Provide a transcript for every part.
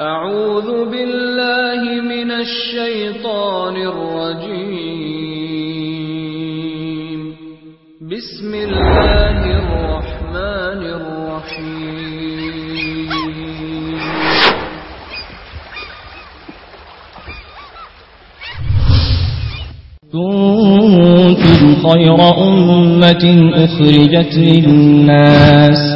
أعوذ بالله من الشيطان الرجيم. بسم الله الرحمن الرحيم. كنتم خير أمة أخرجت للناس.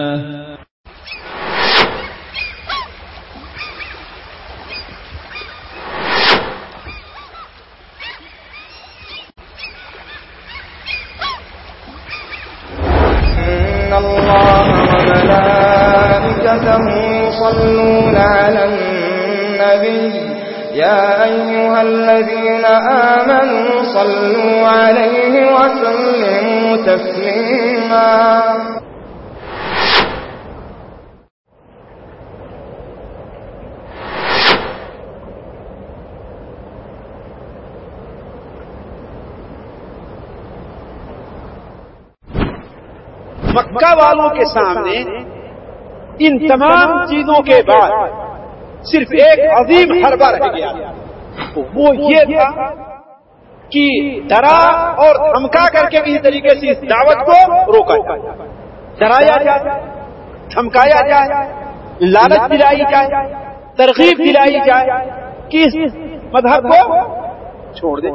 کے سامنے ان تمام چیزوں کے بعد صرف ایک عظیم حربہ رہ گیا۔ وہ یہ تھا کہ ڈرا اور دھمکا کر کے بھی طریقے سے اس دعوت کو روکا جائے۔ ڈرایا جائے، دھمکایا جائے، لالچ دلائی جائے، ترغیب دلائی جائے کہ اس مذہب کو چھوڑ دیں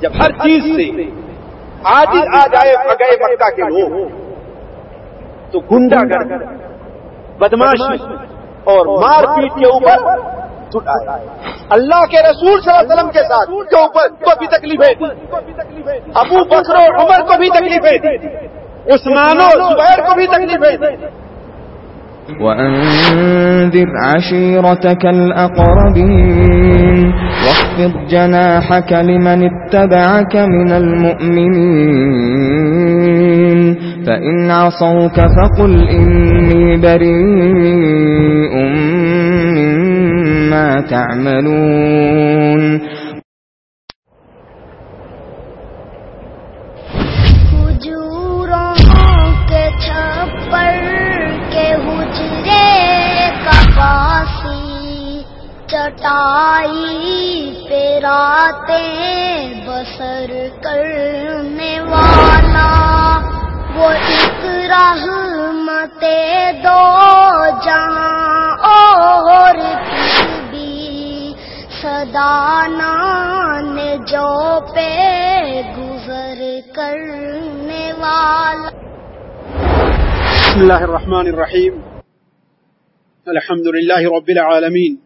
جب ہر چیز سے آج آ جائے گئے مکہ کے لوگ تو گنڈا گرد بدماشی اور مار پیٹ کے اوپر اللہ کے رسول صلی اللہ علیہ وسلم کے ساتھ کے اوپر کو بھی تکلیفیں تھی ابو بکر اور عمر کو بھی تکلیفیں تھی عثمان و زبیر کو بھی تکلیفیں تھی وأنذر عشيرتك الأقربين واخفض جناحك لمن اتبعك من المؤمنين. فإن عصوك فقل إني بريء مما تعملون. حجوروں کے چھپر کے حجرے کا باسی چٹائی پہ راتیں بسر کرنے والا، وہ ایک رحمت دو جہاں اور پھر بھی سدانان جو پہ گزر کرنے والا۔ بسم الله الرحمن الرحيم الحمد لله رب العالمين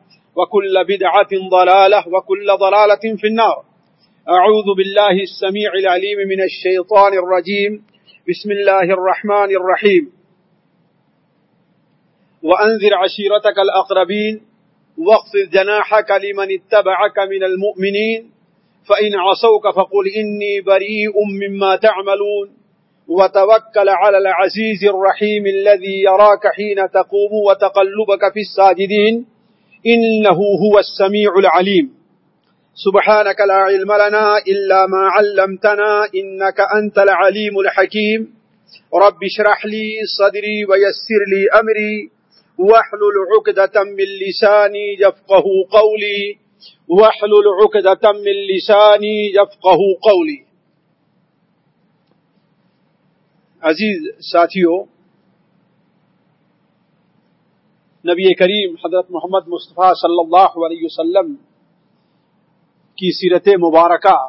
وكل بدعة ضلالة وكل ضلالة في النار. أعوذ بالله السميع العليم من الشيطان الرجيم. بسم الله الرحمن الرحيم. وأنذر عشيرتك الأقربين واخفض جناحك لمن اتبعك من المؤمنين. فإن عصوك فقل إني بريء مما تعملون. وتوكل على العزيز الرحيم الذي يراك حين تقوم وتقلبك في الساجدين. إنه هو السميع العليم. سبحانك لا علم لنا إلا ما علمتنا إنك أنت العليم الحكيم. رب اشرح لي صدري ويسر لي أمري. واحلل عقدة من لساني يفقه قولي. واحلل عقدة من لساني يفقه قولي. عزیز ساتھیو نبی کریم حضرت محمد مصطفیٰ صلی اللہ علیہ وسلم کی سیرت مبارکہ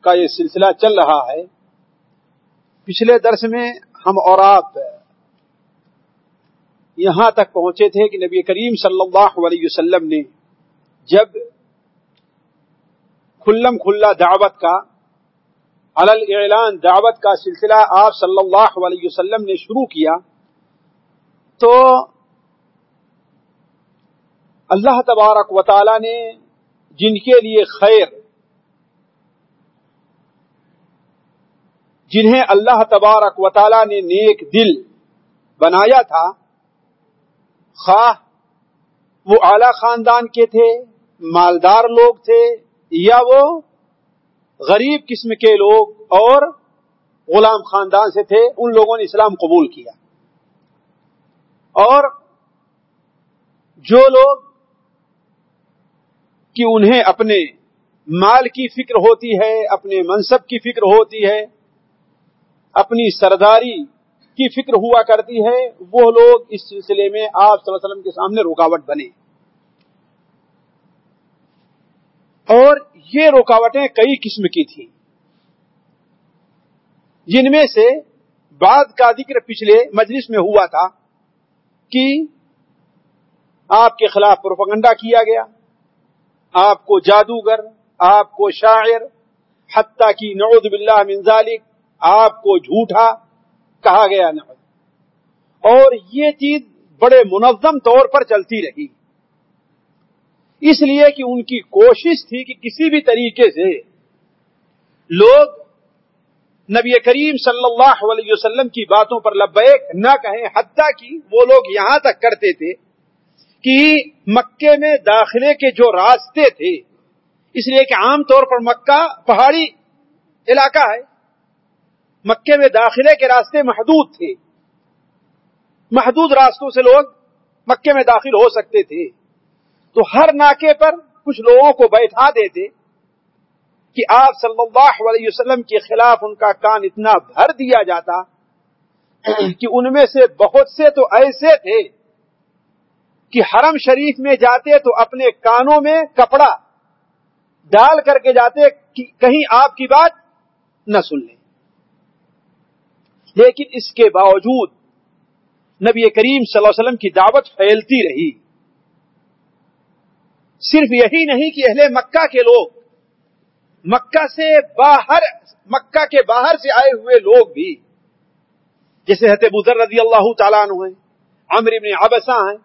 کا یہ سلسلہ چل رہا ہے۔ پچھلے درس میں ہم اور آپ یہاں تک پہنچے تھے کہ نبی کریم صلی اللہ علیہ وسلم نے جب کھلم کھلا دعوت کا، علل اعلان دعوت کا سلسلہ آپ صلی اللہ علیہ وسلم نے شروع کیا تو اللہ تبارک و تعالی نے جن کے لیے خیر، جنہیں اللہ تبارک و تعالی نے نیک دل بنایا تھا، خواہ وہ اعلی خاندان کے تھے، مالدار لوگ تھے، یا وہ غریب قسم کے لوگ اور غلام خاندان سے تھے، ان لوگوں نے اسلام قبول کیا۔ اور جو لوگ کہ انہیں اپنے مال کی فکر ہوتی ہے، اپنے منصب کی فکر ہوتی ہے، اپنی سرداری کی فکر ہوا کرتی ہے، وہ لوگ اس سلسلے میں آپ صلی اللہ علیہ وسلم کے سامنے رکاوٹ بنے۔ اور یہ رکاوٹیں کئی قسم کی تھیں۔ جن میں سے بعد کا ذکر پچھلے مجلس میں ہوا تھا۔ کہ آپ کے خلاف پروپگنڈا کیا گیا آپ کو جادوگر آپ کو شاعر حتیٰ کی نعوذ باللہ من ذالک آپ کو جھوٹا کہا گیا نعوذ اور یہ چیز بڑے منظم طور پر چلتی رہی اس لیے کہ ان کی کوشش تھی کہ کسی بھی طریقے سے لوگ نبی کریم صلی اللہ علیہ وسلم کی باتوں پر لبیک نہ کہیں، حتیٰ کہ وہ لوگ یہاں تک کرتے تھے کہ مکے میں داخلے کے جو راستے تھے، اس لیے کہ عام طور پر مکہ پہاڑی علاقہ ہے۔ مکے میں داخلے کے راستے محدود تھے۔ محدود راستوں سے لوگ مکے میں داخل ہو سکتے تھے۔ تو ہر ناکے پر کچھ لوگوں کو بیٹھا دیتے۔ کہ آپ صلی اللہ علیہ وسلم کے خلاف ان کا کان اتنا بھر دیا جاتا کہ ان میں سے بہت سے تو ایسے تھے کہ حرم شریف میں جاتے تو اپنے کانوں میں کپڑا ڈال کر کے جاتے کہ کہیں آپ کی بات نہ سن لیں۔ لیکن اس کے باوجود نبی کریم صلی اللہ علیہ وسلم کی دعوت پھیلتی رہی۔ صرف یہی نہیں کہ اہل مکہ کے لوگ مکہ سے باہر، مکہ کے باہر سے آئے ہوئے لوگ بھی، جیسے حت بزر رضی اللہ تعالیٰ عنہ ہیں عمر ابن عبسہ ہیں،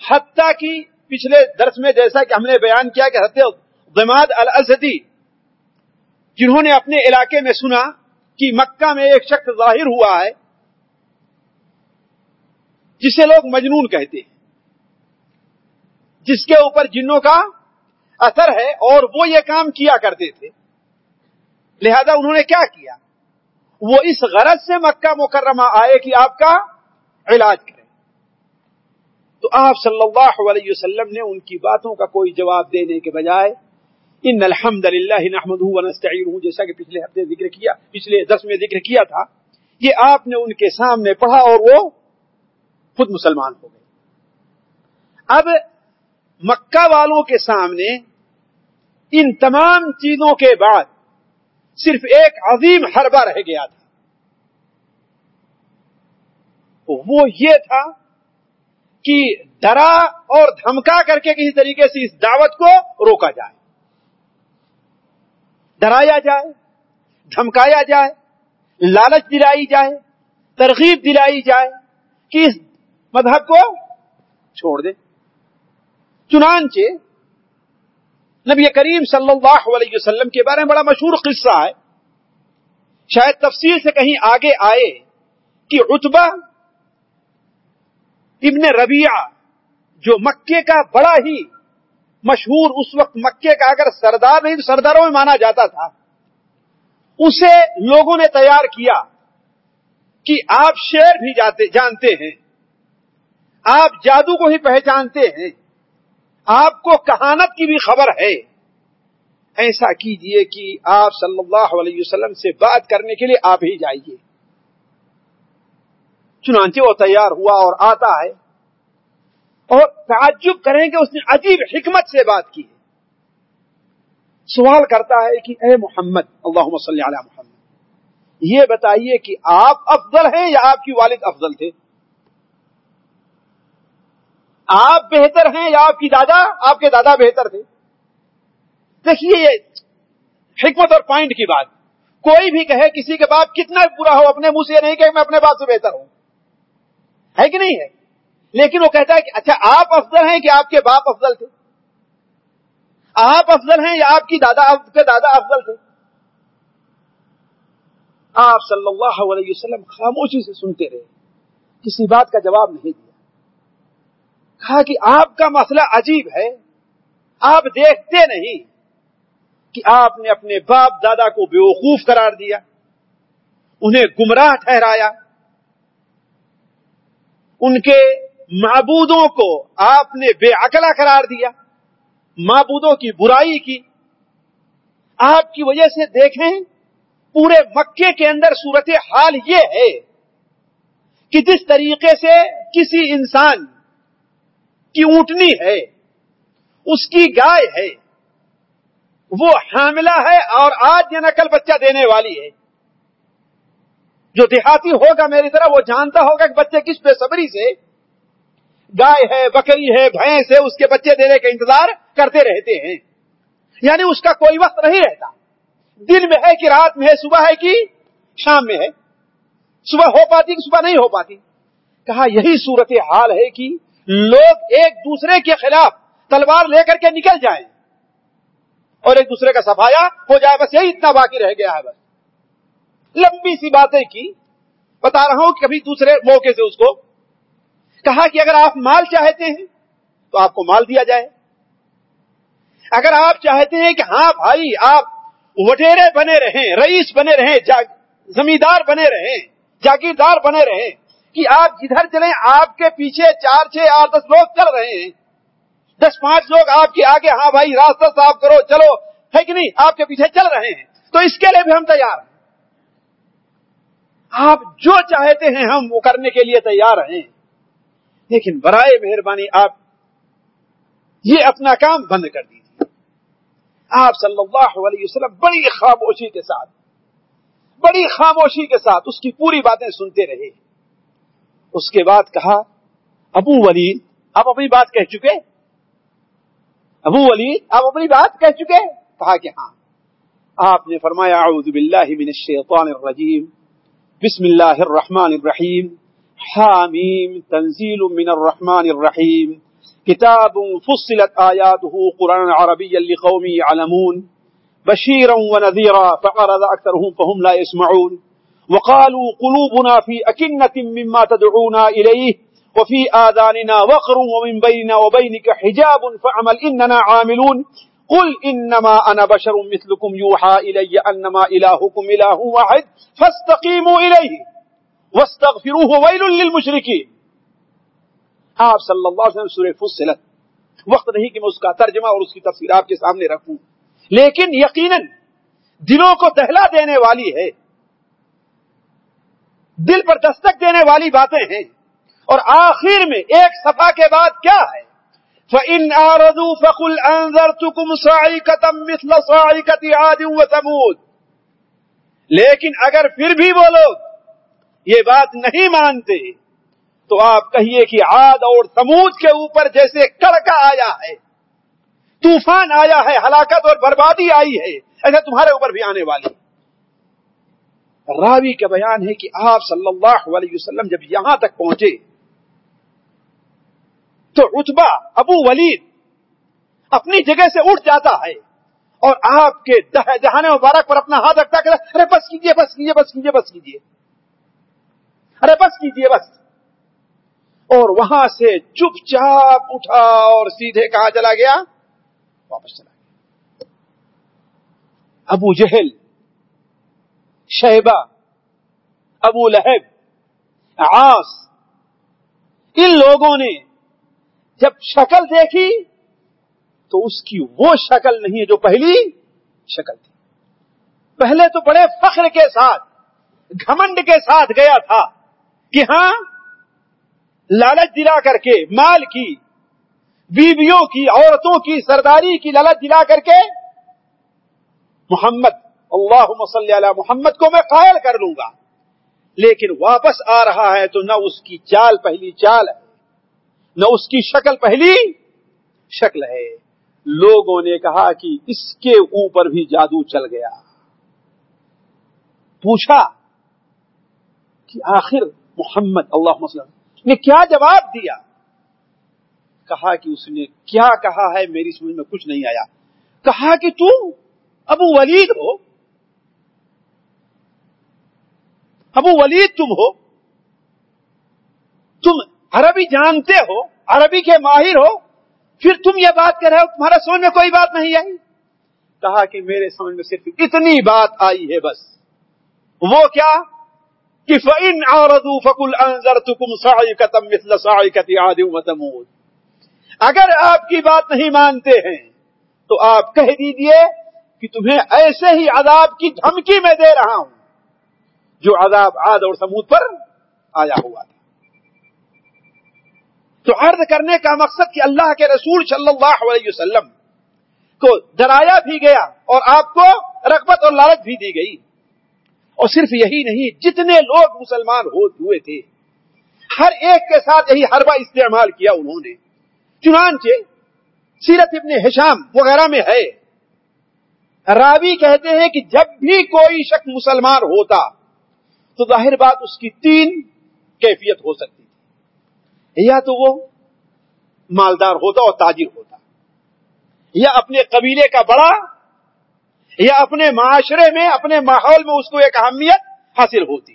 حتیٰ کی پچھلے درس میں جیسا کہ ہم نے بیان کیا کہ حت دماد الزدی جنہوں نے اپنے علاقے میں سنا کہ مکہ میں ایک شخص ظاہر ہوا ہے، جسے لوگ مجنون کہتے ہیں، جس کے اوپر جنوں کا اثر ہے اور وہ یہ کام کیا کرتے تھے۔ لہذا انہوں نے کیا کیا؟ وہ اس غرض سے مکہ مکرمہ آئے کہ آپ کا علاج کریں۔ تو آپ صلی اللہ علیہ وسلم نے ان کی باتوں کا کوئی جواب دینے کے بجائے ان الحمد للہ نحمد ہوں جیسا کہ پچھلے ہفتے ذکر کیا، پچھلے دس میں ذکر کیا تھا، یہ آپ نے ان کے سامنے پڑھا اور وہ خود مسلمان ہو گئے۔ اب مکہ والوں کے سامنے ان تمام چیزوں کے بعد صرف ایک عظیم حربہ رہ گیا تھا۔ وہ یہ تھا کہ ڈرا اور دھمکا کر کے کسی طریقے سے اس دعوت کو روکا جائے۔ ڈرایا جائے، دھمکایا جائے، لالچ دلائی جائے، ترغیب دلائی جائے کہ اس مذہب کو چھوڑ دے۔ چنانچہ نبی کریم صلی اللہ علیہ وسلم کے بارے میں بڑا مشہور قصہ ہے۔ شاید تفصیل سے کہیں آگے آئے کہ اتبا ابن ربیع جو مکے کا بڑا ہی مشہور اس وقت مکے کا اگر سردار نہیں تو سرداروں میں مانا جاتا تھا۔ اسے لوگوں نے تیار کیا کہ آپ شیر بھی جاتے جانتے ہیں۔ آپ جادو کو ہی پہچانتے ہیں۔ آپ کو کہانت کی بھی خبر ہے۔ ایسا کیجیے کہ آپ صلی اللہ علیہ وسلم سے بات کرنے کے لیے آپ ہی جائیے۔ چنانچہ وہ تیار ہوا اور آتا ہے اور تعجب کریں کہ اس نے عجیب حکمت سے بات کی سوال کرتا ہے کہ اے محمد اللہ صلی علی محمد، یہ بتائیے کہ آپ افضل ہیں یا آپ کی والد افضل تھے؟ آپ بہتر ہیں یا آپ کی دادا؟ آپ کے دادا بہتر تھے۔ دیکھیے یہ حکمت اور پوائنٹ کی بات۔ کوئی بھی کہے کسی کے باپ کتنا برا ہو، اپنے منہ سے یہ نہیں کہ میں اپنے باپ سے بہتر ہوں۔ ہے کہ نہیں ہے؟ لیکن وہ کہتا ہے کہ اچھا آپ افضل ہیں کہ آپ کے باپ افضل تھے؟ آپ افضل ہیں یا آپ کی دادا آپ کے دادا افضل تھے؟ آپ صلی اللہ علیہ وسلم خاموشی سے سنتے رہے۔ کسی بات کا جواب نہیں دیا۔ کہا کہ آپ کا مسئلہ عجیب ہے۔ آپ دیکھتے نہیں کہ آپ نے اپنے باپ دادا کو بیوقوف قرار دیا، انہیں گمراہ ٹھہرایا۔ ان کے معبودوں کو آپ نے بے عقلا قرار دیا، معبودوں کی برائی کی۔ آپ کی وجہ سے دیکھیں، پورے مکے کے اندر صورت حال یہ ہے کہ جس طریقے سے کسی انسان کی اونٹنی ہے، اس کی گائے ہے، وہ حاملہ ہے اور آج یہ نقل بچہ دینے والی ہے۔ جو دیہاتی ہوگا میری طرح، وہ جانتا ہوگا کہ بچے کس بے صبری سے۔ گائے ہے، بکری ہے، بھینس ہے، اس کے بچے دینے کا انتظار کرتے رہتے ہیں۔ یعنی اس کا کوئی وقت نہیں رہتا۔ دن میں ہے کہ رات میں ہے، صبح ہے کہ شام میں ہے۔ صبح ہو پاتی کہ صبح نہیں ہو پاتی۔ کہا یہی صورت حال ہے کہ لوگ ایک دوسرے کے خلاف تلوار لے کر کے نکل جائیں اور ایک دوسرے کا سفایا ہو جائے، بس یہی اتنا باقی رہ گیا ہے بس۔ لمبی سی باتیں کی۔ بتا رہا ہوں کبھی دوسرے موقع سے اس کو کہا کہ اگر آپ مال چاہتے ہیں تو آپ کو مال دیا جائے۔ اگر آپ چاہتے ہیں کہ ہاں بھائی، آپ وٹیرے بنے رہیں، رئیس بنے رہیں زمیندار بنے رہیں، جاگیردار بنے رہیں کہ آپ جدھر چلیں، آپ کے پیچھے چار چھ آٹھ دس لوگ چل رہے ہیں۔ دس پانچ لوگ آپ کے آگے ہاں بھائی، راستہ صاف کرو، چلو۔ ہے کہ نہیں؟ آپ کے پیچھے چل رہے ہیں۔ تو اس کے لیے بھی ہم تیار ہیں۔ آپ جو چاہتے ہیں ہم وہ کرنے کے لیے تیار ہیں۔ لیکن برائے مہربانی آپ یہ اپنا کام بند کر دیجیے آپ صلی اللہ علیہ وسلم بڑی خاموشی کے ساتھ، بڑی خاموشی کے ساتھ اس کی پوری باتیں سنتے رہے۔ اس کے بعد کہا، ابو ولید، آپ اپنی بات کہہ چکے؟ ابو ولید، آپ اپنی بات کہہ چکے؟ کہا کہ ہاں۔ آپ نے فرمایا، اعوذ باللہ من الشیطان الرجیم، بسم اللہ الرحمن الرحیم، حامیم، تنزیل من الرحمن الرحیم، کتاب فصلت آیاته قرآن عربیا لقوم يعلمون بشيرا ونذيرا فعرض أكثرهم فهم لا يسمعون وقالوا قلوبنا في أكنة مما تدعونا إليه، وفي آذاننا وقر ومن بيننا وبينك حجاب فعمل إننا عاملون. قل إنما أنا بشر مثلكم يوحى إلي أنما إلهكم إله واحد فاستقيموا إليه. واستغفروه ويل للمشركين. آپ صلی اللہ علیہ وسلم سورہ فصلت، وقت نہیں کہ میں اس کا ترجمہ اور اس کی تفسیر آپ کے سامنے رکھوں، لیکن یقیناً دلوں کو دہلا دینے والی ہے دل پر دستک دینے والی باتیں ہیں۔ اور آخر میں ایک صفحہ کے بعد کیا ہے؟ فَإِنْ آرَضُوا فَقُلْ أَنذَرْتُكُمْ صَاعِقَةً مِثْلَ صَاعِقَةِ عَادٍ وَثَمُودٍ۔ لیکن اگر پھر بھی وہ لوگ یہ بات نہیں مانتے، تو آپ کہیے کہ عاد اور سمود کے اوپر جیسے کڑکا آیا ہے، طوفان آیا ہے، ہلاکت اور بربادی آئی ہے ایسے تمہارے اوپر بھی آنے والی راوی کا بیان ہے کہ آپ صلی اللہ علیہ وسلم جب یہاں تک پہنچے تو اتبا ابو ولید اپنی جگہ سے اٹھ جاتا ہے اور آپ کے جہان مبارک پر اپنا ہاتھ رکھتا کہ ارے بس کیجیے بس کیجیے بس کیجیے بس کیجیے ارے بس کیجیے بس۔ اور وہاں سے چپ چاپ اٹھا اور سیدھے کہاں چلا گیا؟ واپس چلا گیا۔ ابو جہل شیبہ ابو لہب آس ان لوگوں نے جب شکل دیکھی تو اس کی وہ شکل نہیں ہے جو پہلی شکل تھی۔ پہلے تو بڑے فخر کے ساتھ، گھمنڈ کے ساتھ گیا تھا کہ ہاں لالچ دلا کر کے، مال کی، بیویوں کی، عورتوں کی، سرداری کی لالچ دلا کر کے محمد اللہ صلی علی محمد کو میں قائل کر لوں گا۔ لیکن واپس آ رہا ہے تو نہ اس کی چال پہلی چال ہے، نہ اس کی شکل پہلی شکل ہے۔ لوگوں نے کہا کہ اس کے اوپر بھی جادو چل گیا۔ پوچھا کہ آخر محمد اللہ وسلم نے کیا جواب دیا؟ کہا کہ اس نے کیا کہا ہے میری سمجھ میں کچھ نہیں آیا۔ کہا کہ تم ابو ولید ہو۔ ابو ولید تم ہو۔ تم عربی جانتے ہو، عربی کے ماہر ہو، پھر تم یہ بات کر رہے ہو تمہارا سمجھ میں کوئی بات نہیں آئی۔ کہا کہ میرے سمجھ میں صرف اتنی بات آئی ہے بس۔ وہ کیا؟ کہ فَإِنْ عَرَضُوا فَقُلْ أَنذَرْتُكُمْ صَعِقَةً مِثْلَ صَعِقَةِ عَادٍ وَثَمُودٍ۔ اگر آپ کی بات نہیں مانتے ہیں، تو آپ کہہ دیجیے کہ تمہیں ایسے ہی عذاب کی دھمکی میں دے رہا ہوں۔ جو عذاب عاد اور سمود پر آیا ہوا تھا۔ تو عرض کرنے کا مقصد کہ اللہ کے رسول صلی اللہ علیہ وسلم کو ڈرایا بھی گیا اور آپ کو رغبت اور لالچ بھی دی گئی۔ اور صرف یہی نہیں، جتنے لوگ مسلمان ہوئے تھے، ہر ایک کے ساتھ یہی حربہ استعمال کیا انہوں نے۔ چنانچہ سیرت ابن حشام وغیرہ میں ہے۔ راوی کہتے ہیں کہ جب بھی کوئی شخص مسلمان ہوتا تو ظاہر بات اس کی تین کیفیت ہو سکتی تھی۔ یا تو وہ مالدار ہوتا اور تاجر ہوتا، یا اپنے قبیلے کا بڑا، یا اپنے معاشرے میں، اپنے ماحول میں اس کو ایک اہمیت حاصل ہوتی۔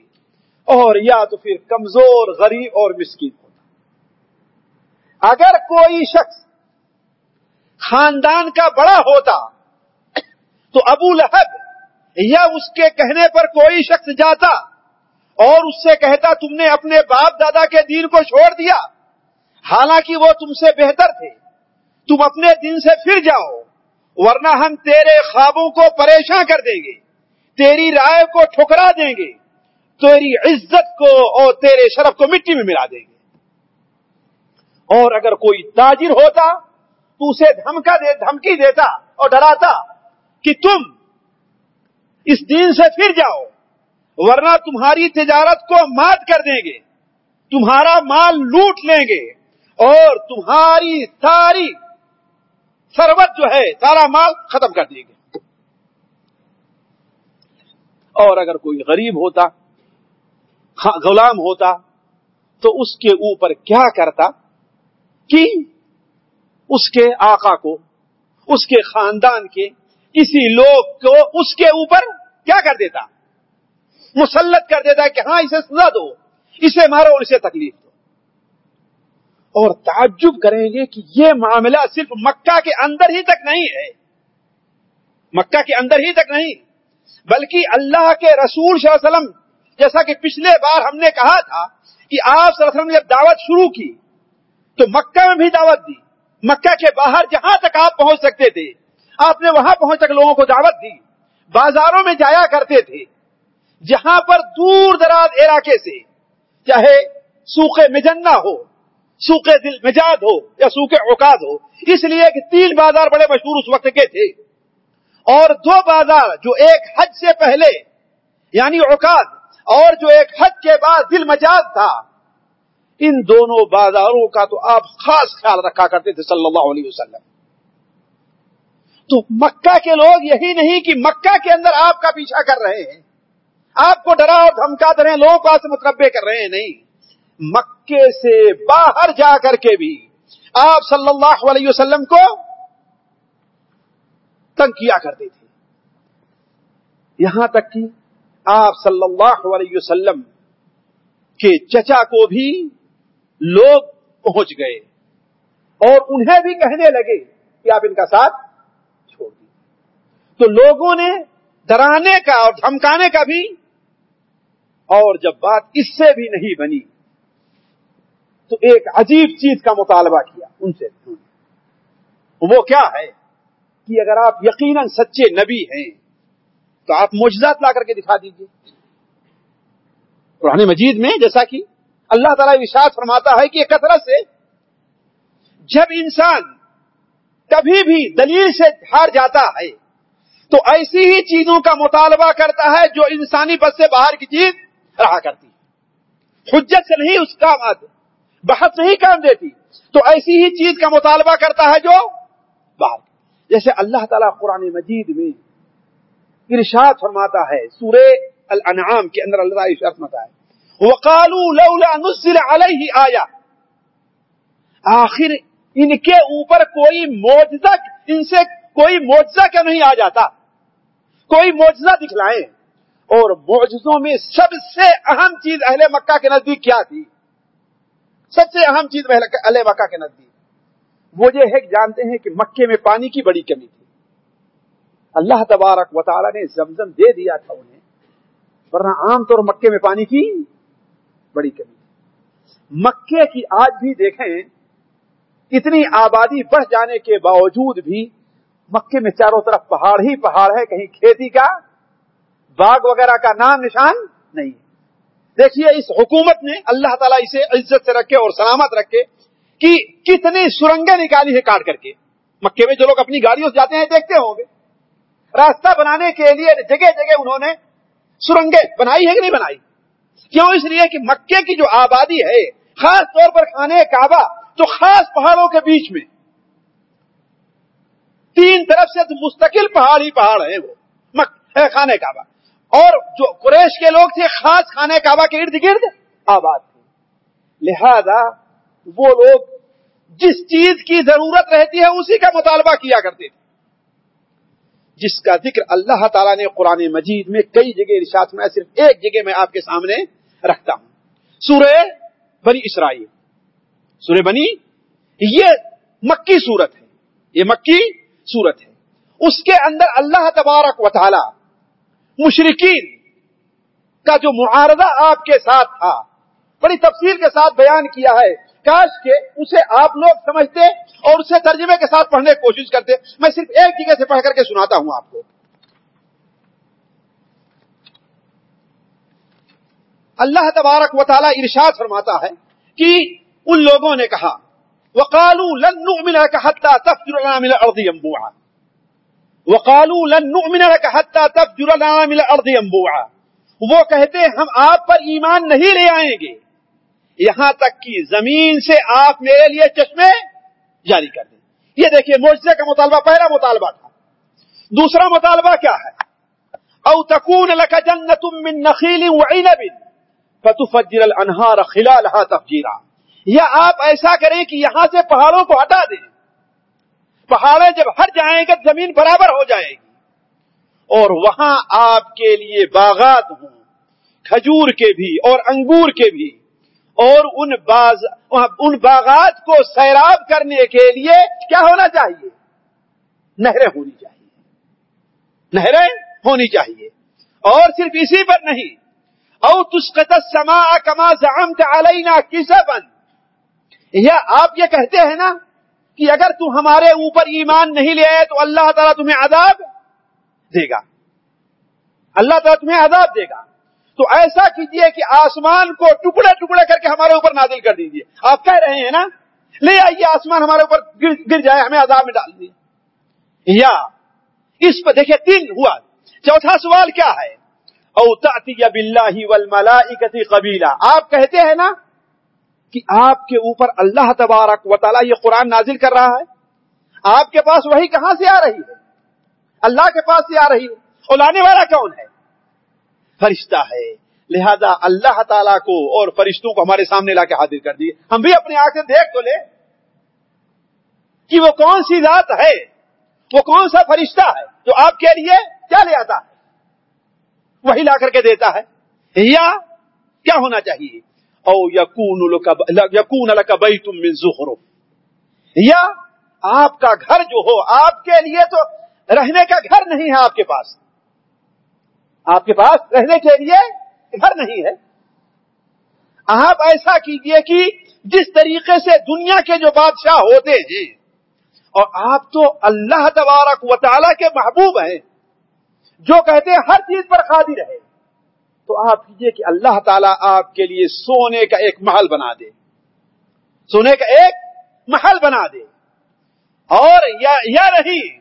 اور یا تو پھر کمزور، غریب اور مسکین ہوتا۔ اگر کوئی شخص خاندان کا بڑا ہوتا، تو ابو لہب یا اس کے کہنے پر کوئی شخص جاتا اور اس سے کہتا تم نے اپنے باپ دادا کے دین کو چھوڑ دیا۔ حالانکہ وہ تم سے بہتر تھے۔ تم اپنے دن سے پھر جاؤ، ورنہ ہم تیرے خوابوں کو پریشان کر دیں گے، تیری رائے کو ٹھکرا دیں گے، تیری عزت کو اور تیرے شرف کو مٹی میں ملا دیں گے۔ اور اگر کوئی تاجر ہوتا، تو اسے دھمکا دے، دھمکی دیتا اور ڈراتا کہ تم اس دین سے پھر جاؤ۔ ورنہ تمہاری تجارت کو مات کر دیں گے۔ تمہارا مال لوٹ لیں گے۔ اور تمہاری ساری سروت جو ہے، سارا مال ختم کر دیں گے۔ اور اگر کوئی غریب ہوتا غلام ہوتا، تو اس کے اوپر کیا کرتا؟ کہ اس کے آقا کو، اس کے خاندان کے کسی لوگ کو اس کے اوپر کیا کر دیتا؟ مسلط کر دیتا ہے کہ ہاں اسے سزا دو، اسے مارو اور اسے تکلیف دو۔ اور تعجب کریں گے کہ یہ معاملہ صرف مکہ کے اندر ہی تک نہیں ہے۔ مکہ کے اندر ہی تک نہیں، بلکہ اللہ کے رسول صلی اللہ علیہ وسلم، جیسا کہ پچھلے بار ہم نے کہا تھا کہ آپ صلی اللہ علیہ وسلم نے جب دعوت شروع کی، تو مکہ میں بھی دعوت دی۔ مکہ کے باہر جہاں تک آپ پہنچ سکتے تھے، آپ نے وہاں پہنچ تک لوگوں کو دعوت دی۔ بازاروں میں جایا کرتے تھے۔ جہاں پر دور دراز علاقے سے چاہے سوکھ مجنہ ہو سوکھ دل مجاد ہو یا سوکھ اوقات ہو، اس لیے کہ تین بازار بڑے مشہور اس وقت کے تھے۔ اور دو بازار جو ایک حج سے پہلے یعنی اوقات اور جو ایک حج کے بعد دل مجاز تھا، ان دونوں بازاروں کا تو آپ خاص خیال رکھا کرتے تھے صلی اللہ علیہ وسلم۔ تو مکہ کے لوگ یہی نہیں کہ مکہ کے اندر آپ کا پیچھا کر رہے ہیں۔ آپ کو ڈرا اور دھمکا دے رہے ہیں لوگوں کو آپ سے متربے کر رہے ہیں، نہیں۔ مکے سے باہر جا کر کے بھی آپ صلی اللہ علیہ وسلم کو تنگ کیا کرتے تھے۔ یہاں تک کہ آپ صلی اللہ علیہ وسلم کے چچا کو بھی لوگ پہنچ گئے اور انہیں بھی کہنے لگے کہ آپ ان کا ساتھ چھوڑ دیجیے تو لوگوں نے ڈرانے کا اور دھمکانے کا بھی اور جب بات اس سے بھی نہیں بنی، تو ایک عجیب چیز کا مطالبہ کیا ان سے۔ وہ کیا ہے کہ اگر آپ یقیناً سچے نبی ہیں، تو آپ موجزات لا کر کے دکھا دیجیے۔ قرآن مجید میں جیسا کہ اللہ تعالیٰ وشاس فرماتا ہے کہ کثرت سے جب انسان کبھی بھی دلیل سے ہار جاتا ہے، تو ایسی ہی چیزوں کا مطالبہ کرتا ہے جو انسانی بس سے باہر کی چیز رہا کرتی حجت سے نہیں اس کام آتے بحث نہیں کام دیتی۔ تو ایسی ہی چیز کا مطالبہ کرتا ہے جو باہر۔ جیسے اللہ تعالیٰ قرآن مجید میں ارشاد فرماتا ہے، سورہ الانعام کے اندر اللہ ارشاد فرماتا ہے۔ وقالوا لولا نزل علیہ آیا آخر ان کے اوپر کوئی معجزہ، ان سے کوئی معجزہ کیا نہیں آ جاتا؟ کوئی معجزہ دکھلائیں۔ اور معجزوں میں سب سے اہم چیز اہل مکہ کے نزدیک کیا تھی؟ سب سے اہم چیز اہل مکہ کے نزدیک۔ وہ یہ ہے کہ جانتے ہیں کہ مکے میں پانی کی بڑی کمی تھی۔ اللہ تبارک و تعالی نے زمزم دے دیا تھا انہیں، ورنہ عام طور مکے میں پانی کی بڑی کمی تھی۔ مکے کی آج بھی دیکھیں، اتنی آبادی بڑھ جانے کے باوجود بھی مکے میں چاروں طرف پہاڑ ہی پہاڑ ہے، کہیں کھیتی کا باغ وغیرہ کا نام نشان نہیں دیکھیے، اس حکومت نے اللہ تعالیٰ اسے عزت سے رکھے اور سلامت رکھے کہ کتنی سرنگیں نکالی ہے کاٹ کر کے۔ مکے میں جو لوگ اپنی گاڑیوں سے جاتے ہیں، دیکھتے ہوں گے۔ راستہ بنانے کے لیے جگہ جگہ انہوں نے سرنگیں بنائی ہے کہ نہیں بنائی؟ کیوں؟ اس لیے کہ مکے کی جو آبادی ہے، خاص طور پر کھانے کعبہ، تو خاص پہاڑوں کے بیچ میں۔ تین طرف سے مستقل پہاڑ ہی پہاڑ ہے وہ۔ خانے کعبہ۔ اور جو قریش کے لوگ تھے، خاص خانے کعبہ کے ارد گرد آباد تھے۔ لہذا وہ لوگ جس چیز کی ضرورت رہتی ہے، اسی کا مطالبہ کیا کرتے تھے۔ جس کا ذکر اللہ تعالیٰ نے قرآن مجید میں کئی جگہ ارشاد میں صرف ایک جگہ میں آپ کے سامنے رکھتا ہوں۔ سورہ بنی اسرائیل۔ سورہ بنی، یہ مکی صورت ہے۔ یہ مکی صورت ہے۔ اس کے اندر اللہ تبارک و تعالی مشرقین کا جو معارضہ آپ کے ساتھ تھا، بڑی تفصیل کے ساتھ بیان کیا ہے۔ کاش کہ اسے آپ لوگ سمجھتے اور اسے ترجمے کے ساتھ پڑھنے کی کوشش کرتے۔ میں صرف ایک جگہ سے پڑھ کر کے سناتا ہوں آپ کو۔ اللہ تبارک و تعالی ارشاد فرماتا ہے کہ ان لوگوں نے کہا، وقالوا لن نؤمن لك حتى تفجر لنا من الارض ينبوعا۔ وقالوا لن نؤمن لك حتى تفجر لنا من الارض ينبوعا۔ وہ کہتے ہم آپ پر ایمان نہیں لے آئیں گے۔ یہاں تک کہ زمین سے آپ میرے لیے چشمے جاری کر دیں۔ یہ دیکھیے، معجزے کا مطالبہ، پہلا مطالبہ تھا۔ دوسرا مطالبہ کیا ہے؟ او تکون لك جنت من نخیل وعنب فتفجر الانہار خلالها تفجیرا یا آپ ایسا کریں کہ یہاں سے پہاڑوں کو ہٹا دیں۔ پہاڑیں جب ہٹ جائیں گے، زمین برابر ہو جائے گی۔ اور وہاں آپ کے لیے باغات ہوں، کھجور کے بھی اور انگور کے بھی۔ اور ان باز، ان باغات کو سیراب کرنے کے لیے کیا ہونا چاہیے؟ نہریں ہونی چاہیے۔ نہریں ہونی چاہیے۔ اور صرف اسی پر نہیں، او تسقط السماء كما زعمت علينا كسبا یا آپ یہ کہتے ہیں نا کہ اگر تم ہمارے اوپر ایمان نہیں لے آئے تو اللہ تعالیٰ تمہیں عذاب دے گا۔ اللہ تعالیٰ تمہیں عذاب دے گا۔ تو ایسا کیجیے کہ آسمان کو ٹکڑے ٹکڑے کر کے ہمارے اوپر نازل کر دیجیے۔ آپ کہہ رہے ہیں نا، لے آئیے آسمان ہمارے اوپر گر جائے، ہمیں عذاب میں ڈال دیے یا، اس پر دیکھیے تین ہوا۔ چوتھا سوال کیا ہے؟ او تاتی باللہ قبیلہ آپ کہتے ہیں نا کہ آپ کے اوپر اللہ تبارک و تعالیٰ یہ قرآن نازل کر رہا ہے؟ آپ کے پاس وہی کہاں سے آ رہی ہے؟ اللہ کے پاس سے آ رہی ہے؟ اور لانے والا کون ہے؟ فرشتہ ہے۔ لہذا اللہ تعالیٰ کو اور فرشتوں کو ہمارے سامنے لا کے حاضر کر دیے۔ ہم بھی اپنی آنکھ سے دیکھ تو لیں کہ وہ کون سی ذات ہے؟ وہ کون سا فرشتہ ہے جو آپ کے لیے کیا لے آتا ہے؟ وہی لا کر کے دیتا ہے۔ یا کیا ہونا چاہیے؟ او یقون بیت من زخرف. یا آپ کا گھر جو ہو، آپ کے لیے تو رہنے کا گھر نہیں ہے آپ کے پاس۔ آپ کے پاس رہنے کے لیے گھر نہیں ہے۔ آپ ایسا کیجیے کہ جس طریقے سے دنیا کے جو بادشاہ ہوتے ہیں، اور آپ تو اللہ تبارک و تعالی کے محبوب ہیں، جو کہتے ہیں ہر چیز پر قادر ہے تو آپ کیجیے کہ اللہ تعالیٰ آپ کے لیے سونے کا ایک محل بنا دے۔ سونے کا ایک محل بنا دے۔ اور یا, یا نہیں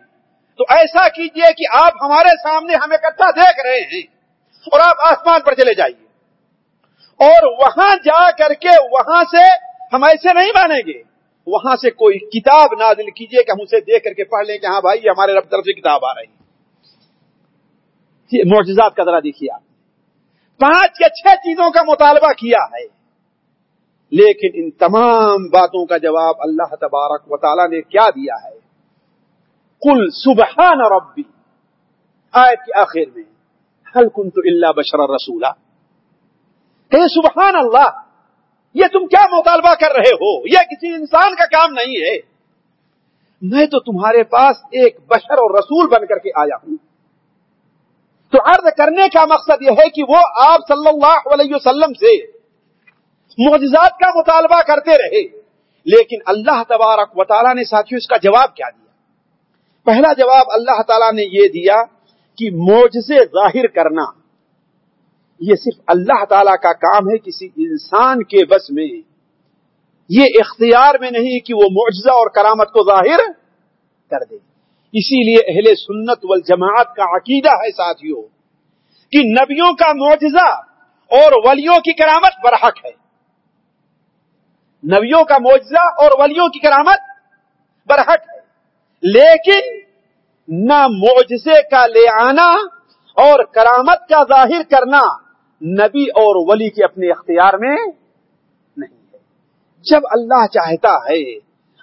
تو ایسا کیجیے کہ آپ ہمارے سامنے ہمیں اکٹھا دیکھ رہے ہیں اور آپ آسمان پر چلے جائیے۔ اور وہاں جا کر کے وہاں سے ہم ایسے نہیں مانیں گے۔ وہاں سے کوئی کتاب نازل کیجیے کہ ہم اسے دیکھ کر کے پڑھ لیں کہ ہاں بھائی ہمارے رب طرف سے کتاب آ رہی ہے۔ معجزات کا ذرا دیکھیے آپ۔ پانچ یا چھ چیزوں کا مطالبہ کیا ہے۔ لیکن ان تمام باتوں کا جواب اللہ تبارک و تعالی نے کیا دیا ہے؟ کل سبحان ربی۔ آیت کے آخر میں حل کن تو اللہ بشر رسولہ کہ سبحان اللہ، یہ تم کیا مطالبہ کر رہے ہو؟ یہ کسی انسان کا کام نہیں ہے۔ میں تو تمہارے پاس ایک بشر اور رسول بن کر کے آیا ہوں۔ تو عرض کرنے کا مقصد یہ ہے کہ وہ آپ صلی اللہ علیہ وسلم سے معجزات کا مطالبہ کرتے رہے۔ لیکن اللہ تبارک و تعالیٰ نے ساتھیوں اس کا جواب کیا دیا۔ پہلا جواب اللہ تعالیٰ نے یہ دیا کہ معجزے ظاہر کرنا، یہ صرف اللہ تعالی کا کام ہے، کسی انسان کے بس میں۔ یہ اختیار میں نہیں کہ وہ معجزہ اور کرامت کو ظاہر کر دے۔ اسی لیے اہل سنت والجماعت کا عقیدہ ہے ساتھیوں کہ نبیوں کا معجزہ اور ولیوں کی کرامت برحق ہے۔ نبیوں کا معجزہ اور ولیوں کی کرامت برحق ہے۔ لیکن نہ معجزے کا لے آنا اور کرامت کا ظاہر کرنا نبی اور ولی کے اپنے اختیار میں نہیں ہے۔ جب اللہ چاہتا ہے،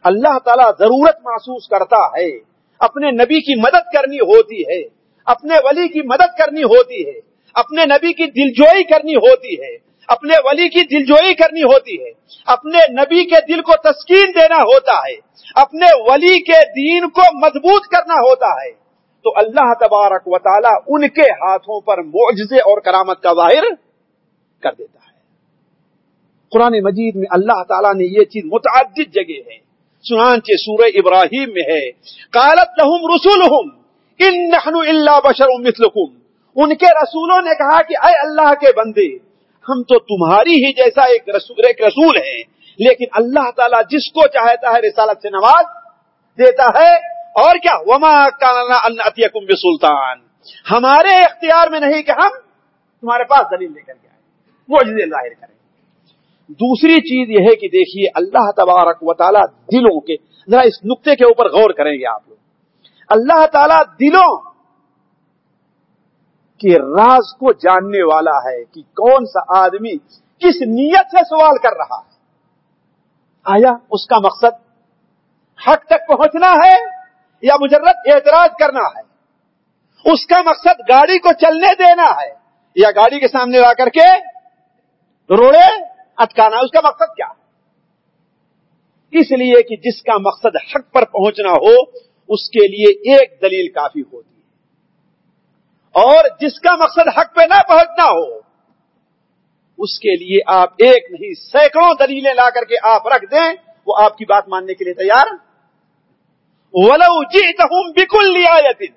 اللہ تعالی ضرورت محسوس کرتا ہے۔ اپنے نبی کی مدد کرنی ہوتی ہے، اپنے ولی کی مدد کرنی ہوتی ہے، اپنے نبی کی دلجوئی کرنی ہوتی ہے، اپنے ولی کی دلجوئی کرنی ہوتی ہے۔ اپنے نبی کے دل کو تسکین دینا ہوتا ہے، اپنے ولی کے دین کو مضبوط کرنا ہوتا ہے۔ تو اللہ تبارک و تعالی ان کے ہاتھوں پر معجزے اور کرامت کا ظاہر کر دیتا ہے۔ قرآن مجید میں اللہ تعالیٰ نے یہ چیز متعدد جگہ ہے۔ چنانچہ سورہ ابراہیم میں ہے۔ کالت لہم رسول اللہ بشر مثلکم ان کے رسولوں نے کہا کہ اے اللہ کے بندے، ہم تو تمہاری ہی جیسا ایک رسول ایک رسول ہے لیکن اللہ تعالیٰ جس کو چاہتا ہے رسالت سے نواز دیتا ہے۔ اور کیا؟ وما کام سلطان ہمارے اختیار میں نہیں کہ ہم تمہارے پاس دلیل لے کر کے آئے۔ وہ ظاہر کریں۔ دوسری چیز یہ ہے کہ دیکھیے اللہ تبارک و تعالیٰ دلوں کے، ذرا اس نقطے کے اوپر غور کریں گے آپ لوگ۔ اللہ تعالیٰ دلوں کے راز کو جاننے والا ہے کہ کون سا آدمی کس نیت سے سوال کر رہا ہے۔ آیا اس کا مقصد حق تک پہنچنا ہے یا مجرد اعتراض کرنا ہے؟ اس کا مقصد گاڑی کو چلنے دینا ہے یا گاڑی کے سامنے لا کر کے روڑے اٹکانا اس کا مقصد کیا؟ اس لیے کہ جس کا مقصد حق پر پہنچنا ہو، اس کے لیے ایک دلیل کافی ہوتی ہے۔ اور جس کا مقصد حق پہ نہ پہنچنا ہو، اس کے لیے آپ ایک نہیں، سینکڑوں دلیلیں لا کر کے آپ رکھ دیں، وہ آپ کی بات ماننے کے لیے تیار؟ ولو جئتهم بكل آیت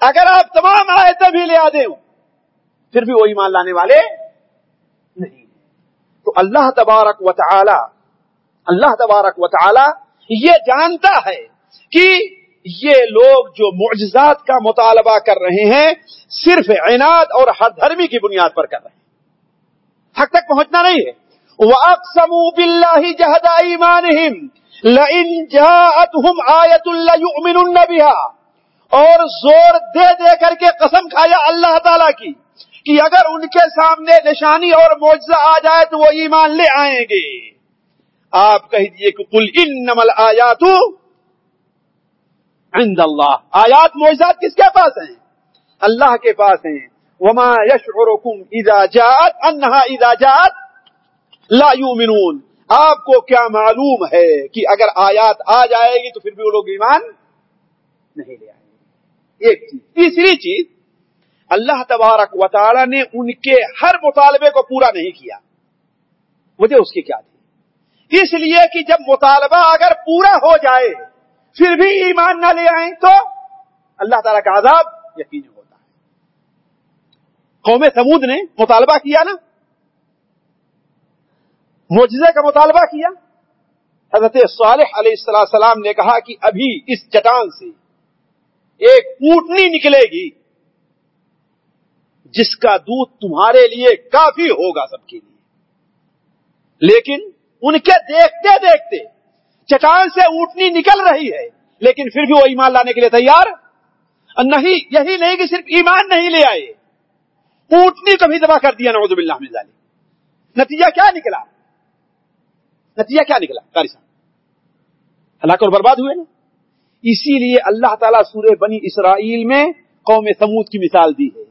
اگر آپ تمام آیتیں بھی لے آ دیں، پھر بھی وہ ایمان لانے والے تو اللہ تبارک و تعالی اللہ تبارک و تعالی یہ جانتا ہے کہ یہ لوگ جو معجزات کا مطالبہ کر رہے ہیں، صرف عناد اور ہر دھرمی کی بنیاد پر کر رہے ہیں۔ حق تک پہنچنا نہیں ہے۔ وَأَقْسَمُوا بِاللَّهِ جَهَدَ إِيمَانِهِمْ لَإِن جَاءَتْهُمْ آيَةٌ لَيُؤْمِنُنَّ بِهَا۔ اور زور دے دے کر کے قسم کھایا اللہ تعالیٰ کی۔ کہ اگر ان کے سامنے نشانی اور معجزہ آ جائے تو وہ ایمان لے آئیں گے۔ آپ کہہ دیجیے کہ کل انما الآیات عند اللہ۔ آیات معجزات کس کے پاس ہیں؟ اللہ کے پاس ہیں۔ وما يشعركم اذا جاءت انها اذا جاءت لا يؤمنون آپ کو کیا معلوم ہے کہ اگر آیات آ جائے گی تو پھر بھی وہ لوگ ایمان نہیں لے آئیں گے۔ ایک چیز۔ تیسری چیز۔ اللہ تبارک و تعالی نے ان کے ہر مطالبے کو پورا نہیں کیا۔ وجہ اس کی کیا تھی؟ اس لیے کہ جب مطالبہ اگر پورا ہو جائے، پھر بھی ایمان نہ لے آئیں تو اللہ تعالیٰ کا عذاب یقینی ہوتا ہے۔ قوم سمود نے مطالبہ کیا نا؟ معجزے کا مطالبہ کیا۔ حضرت صالح علیہ السلام نے کہا کہ ابھی اس چٹان سے ایک اونٹنی نکلے گی۔ جس کا دودھ تمہارے لیے کافی ہوگا سب کے لیے۔ لیکن ان کے دیکھتے دیکھتے چٹان سے اونٹنی نکل رہی ہے، لیکن پھر بھی وہ ایمان لانے کے لیے تیار نہیں، یہی نہیں کہ صرف ایمان نہیں لے آئے۔ اونٹنی کو بھی دبا کر دیا، نعوذ باللہ من نتیجہ کیا نکلا؟ نتیجہ کیا نکلا؟ قاری صاحب، ہلاک اور برباد ہوئے نا۔ اسی لیے اللہ تعالیٰ سورہ بنی اسرائیل میں قوم سمود کی مثال دی ہے۔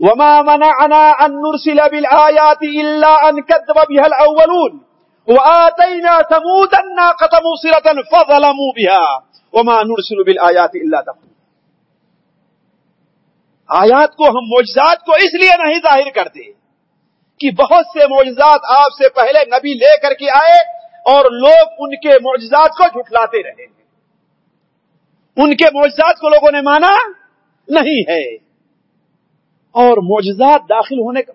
وما منعنا ان نرسل بالآيات الا ان كذب بها الاولون وآتينا ثمود الناقة مبصرة فظلموا بها وما نرسل بالآيات الا تخويفا آیات کو ہم معجزات کو اس لیے نہیں ظاہر کرتے کہ بہت سے معجزات آپ سے پہلے نبی لے کر کے آئے اور لوگ ان کے معجزات کو جھٹلاتے رہے ان کے معجزات کو لوگوں نے مانا نہیں ہے۔ اور معجزات داخل ہونے کا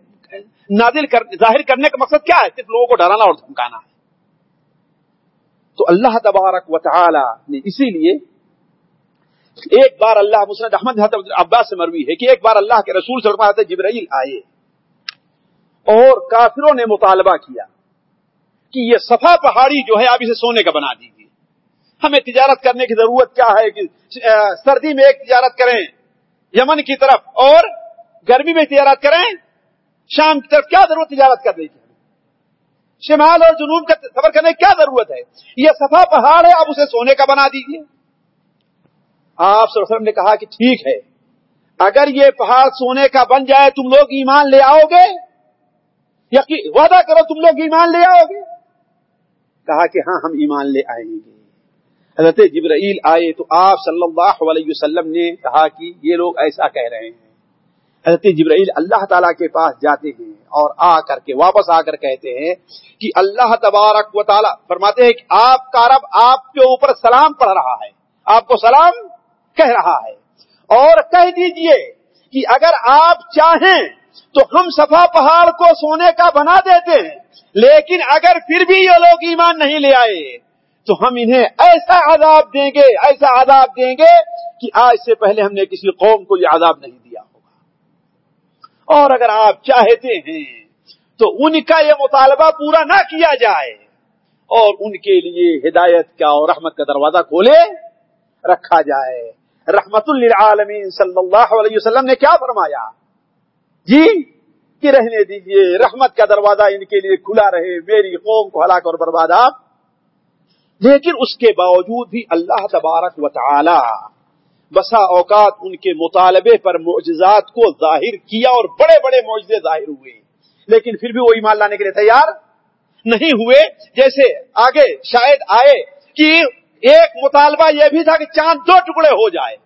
نازل کر ظاہر کرنے کا مقصد کیا ہے؟ صرف لوگوں کو ڈرانا اور دھمکانا۔ ہے تو اللہ تبارک و تعالی نے اسی لیے ایک بار اللہ مسند احمد عباس سے مروی ہے کہ ایک بار اللہ کے رسول صلی اللہ علیہ جبرائیل آئے۔ اور کافروں نے مطالبہ کیا کہ یہ صفا پہاڑی جو ہے آپ اسے سونے کا بنا دیجیے ہمیں تجارت کرنے کی ضرورت کیا ہے کہ سردی میں ایک تجارت کریں، یمن کی طرف اور گرمی میں تجارت کریں، شام کی طرف کیا ضرورت تجارت کرنے کی؟ شمال اور جنوب کا سفر کرنے کی کیا ضرورت ہے؟ یہ صفا پہاڑ ہے، آپ اسے سونے کا بنا دیجیے آپ وسلم نے کہا کہ ٹھیک ہے، اگر یہ پہاڑ سونے کا بن جائے، تم لوگ ایمان لے آؤ گے؟ یقین، وعدہ کرو تم لوگ ایمان لے آؤ گے؟ کہا کہ ہاں ہم ایمان لے آئیں گے۔ حضرت جبرائیل آئے تو آپ صلی اللہ علیہ وسلم نے کہا کہ یہ لوگ ایسا کہہ رہے ہیں۔ حضرت جبرائیل اللہ تعالیٰ کے پاس جاتے ہیں اور آ کر کے واپس آ کر کہتے ہیں کہ اللہ تبارک و تعالیٰ فرماتے ہیں کہ آپ کا رب آپ کے اوپر سلام پڑھ رہا ہے، آپ کو سلام کہہ رہا ہے۔ اور کہہ دیجیے کہ اگر آپ چاہیں تو ہم صفا پہاڑ کو سونے کا بنا دیتے ہیں، لیکن اگر پھر بھی یہ لوگ ایمان نہیں لے آئے تو ہم انہیں ایسا عذاب دیں گے، ایسا عذاب دیں گے کہ آج سے پہلے ہم نے کسی قوم کو یہ عذاب نہیں دیا۔ اور اگر آپ چاہتے ہیں تو ان کا یہ مطالبہ پورا نہ کیا جائے اور ان کے لیے ہدایت کا اور رحمت کا دروازہ کھولے رکھا جائے۔ رحمت للعالمین صلی اللہ علیہ وسلم نے کیا فرمایا؟ جی کہ رہنے دیجیے، رحمت کا دروازہ ان کے لیے کھلا رہے، میری قوم کو ہلاک اور برباد آپ۔ لیکن اس کے باوجود بھی اللہ تبارک و تعالی بسا اوقات ان کے مطالبے پر معجزات کو ظاہر کیا اور بڑے بڑے معجزے ظاہر ہوئے۔ لیکن پھر بھی وہ ایمان لانے کے لیے تیار نہیں ہوئے۔ جیسے آگے شاید آئے کہ ایک مطالبہ یہ بھی تھا کہ چاند دو ٹکڑے ہو جائے۔